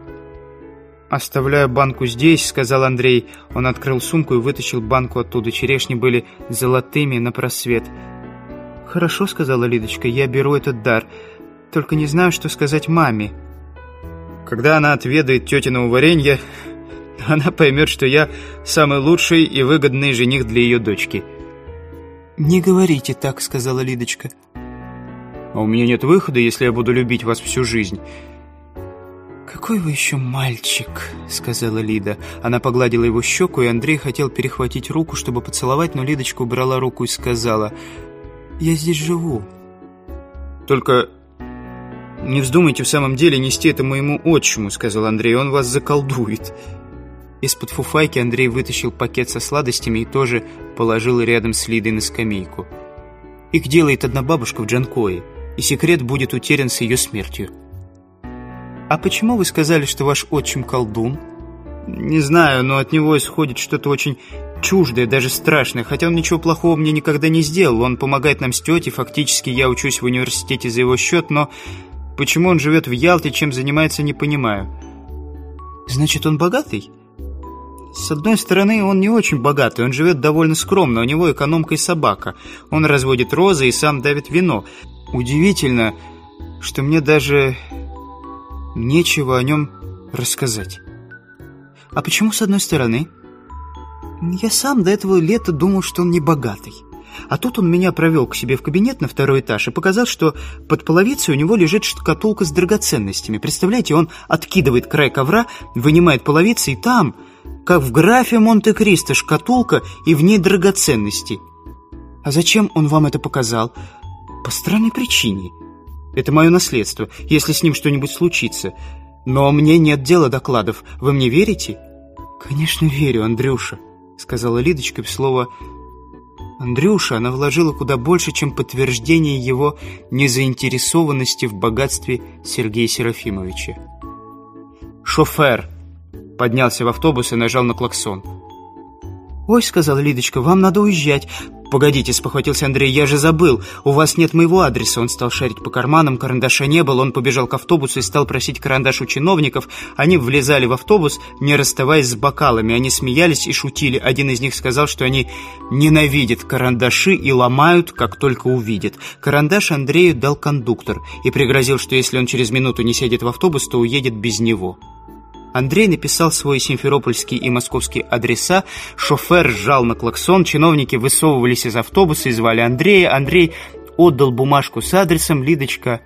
оставляю банку здесь», — сказал Андрей. Он открыл сумку и вытащил банку оттуда. Черешни были золотыми на просвет. «Хорошо», — сказала Лидочка, — «я беру этот дар. Только не знаю, что сказать маме». «Когда она отведает тетиного варенья, она поймет, что я самый лучший и выгодный жених для ее дочки». «Не говорите так», — сказала Лидочка. «А у меня нет выхода, если я буду любить вас всю жизнь». «Какой вы еще мальчик», — сказала Лида. Она погладила его щеку, и Андрей хотел перехватить руку, чтобы поцеловать, но Лидочка убрала руку и сказала, «Я здесь живу». «Только не вздумайте в самом деле нести это моему отчиму», — сказал Андрей, — «он вас заколдует». Из-под фуфайки Андрей вытащил пакет со сладостями и тоже положил рядом с Лидой на скамейку. Их делает одна бабушка в Джанкое, и секрет будет утерян с ее смертью. «А почему вы сказали, что ваш отчим колдун?» «Не знаю, но от него исходит что-то очень чуждое, даже страшное, хотя он ничего плохого мне никогда не сделал. Он помогает нам с тетей, фактически я учусь в университете за его счет, но почему он живет в Ялте, чем занимается, не понимаю». «Значит, он богатый?» С одной стороны, он не очень богатый, он живет довольно скромно, у него экономка и собака. Он разводит розы и сам давит вино. Удивительно, что мне даже нечего о нем рассказать. А почему с одной стороны? Я сам до этого лета думал, что он не богатый. А тут он меня провел к себе в кабинет на второй этаж и показал, что под половицей у него лежит шкатулка с драгоценностями. Представляете, он откидывает край ковра, вынимает половицы, и там, как в графе Монте-Кристо, шкатулка и в ней драгоценности. А зачем он вам это показал? По странной причине. Это мое наследство, если с ним что-нибудь случится. Но мне нет дела докладов. Вы мне верите?» «Конечно верю, Андрюша», — сказала Лидочка в слово «Андрюша». Она вложила куда больше, чем подтверждение его незаинтересованности в богатстве Сергея Серафимовича. «Шофер!» — поднялся в автобус и нажал на клаксон. «Ой», — сказала Лидочка, — «вам надо уезжать». «Погодите», — спохватился Андрей, — «я же забыл. У вас нет моего адреса». Он стал шарить по карманам, карандаша не было. Он побежал к автобусу и стал просить карандаш у чиновников. Они влезали в автобус, не расставаясь с бокалами. Они смеялись и шутили. Один из них сказал, что они ненавидят карандаши и ломают, как только увидят. Карандаш Андрею дал кондуктор и пригрозил, что если он через минуту не сядет в автобус, то уедет без него. Андрей написал свои симферопольский и московский адреса, шофер сжал на клаксон, чиновники высовывались из автобуса и звали Андрея. Андрей отдал бумажку с адресом, Лидочка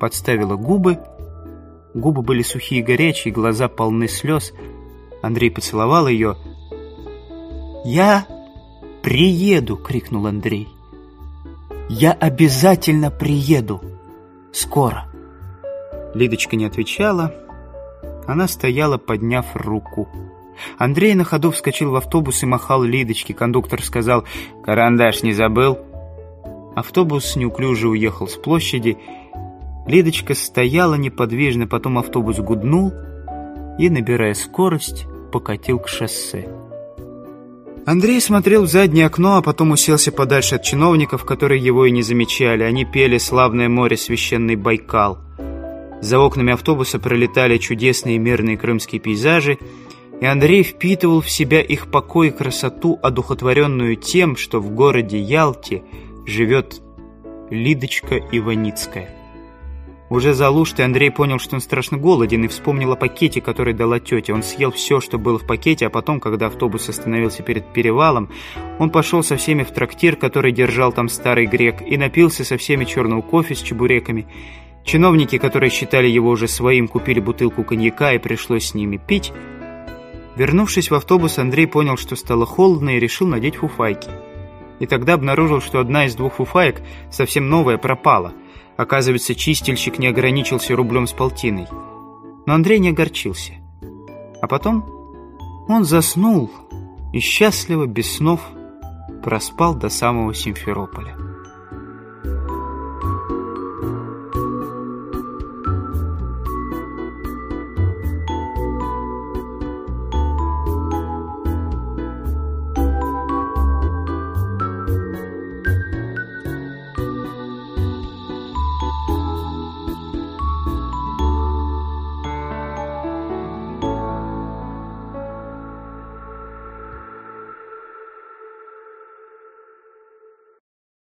подставила губы. Губы были сухие и горячие, глаза полны слез. Андрей поцеловал ее. «Я приеду!» — крикнул Андрей. «Я обязательно приеду! Скоро!» Лидочка не отвечала. Она стояла, подняв руку. Андрей на ходу вскочил в автобус и махал Лидочке. Кондуктор сказал «Карандаш не забыл?». Автобус неуклюже уехал с площади. Лидочка стояла неподвижно, потом автобус гуднул и, набирая скорость, покатил к шоссе. Андрей смотрел в заднее окно, а потом уселся подальше от чиновников, которые его и не замечали. Они пели «Славное море, священный Байкал». За окнами автобуса пролетали чудесные мирные крымские пейзажи, и Андрей впитывал в себя их покой и красоту, одухотворенную тем, что в городе Ялте живет Лидочка Иваницкая. Уже за Луштой Андрей понял, что он страшно голоден, и вспомнил о пакете, который дала тетя. Он съел все, что было в пакете, а потом, когда автобус остановился перед перевалом, он пошел со всеми в трактир, который держал там старый грек, и напился со всеми черного кофе с чебуреками – Чиновники, которые считали его уже своим, купили бутылку коньяка и пришлось с ними пить. Вернувшись в автобус, Андрей понял, что стало холодно и решил надеть фуфайки. И тогда обнаружил, что одна из двух фуфаек, совсем новая, пропала. Оказывается, чистильщик не ограничился рублем с полтиной. Но Андрей не огорчился. А потом он заснул и счастливо, без снов, проспал до самого Симферополя.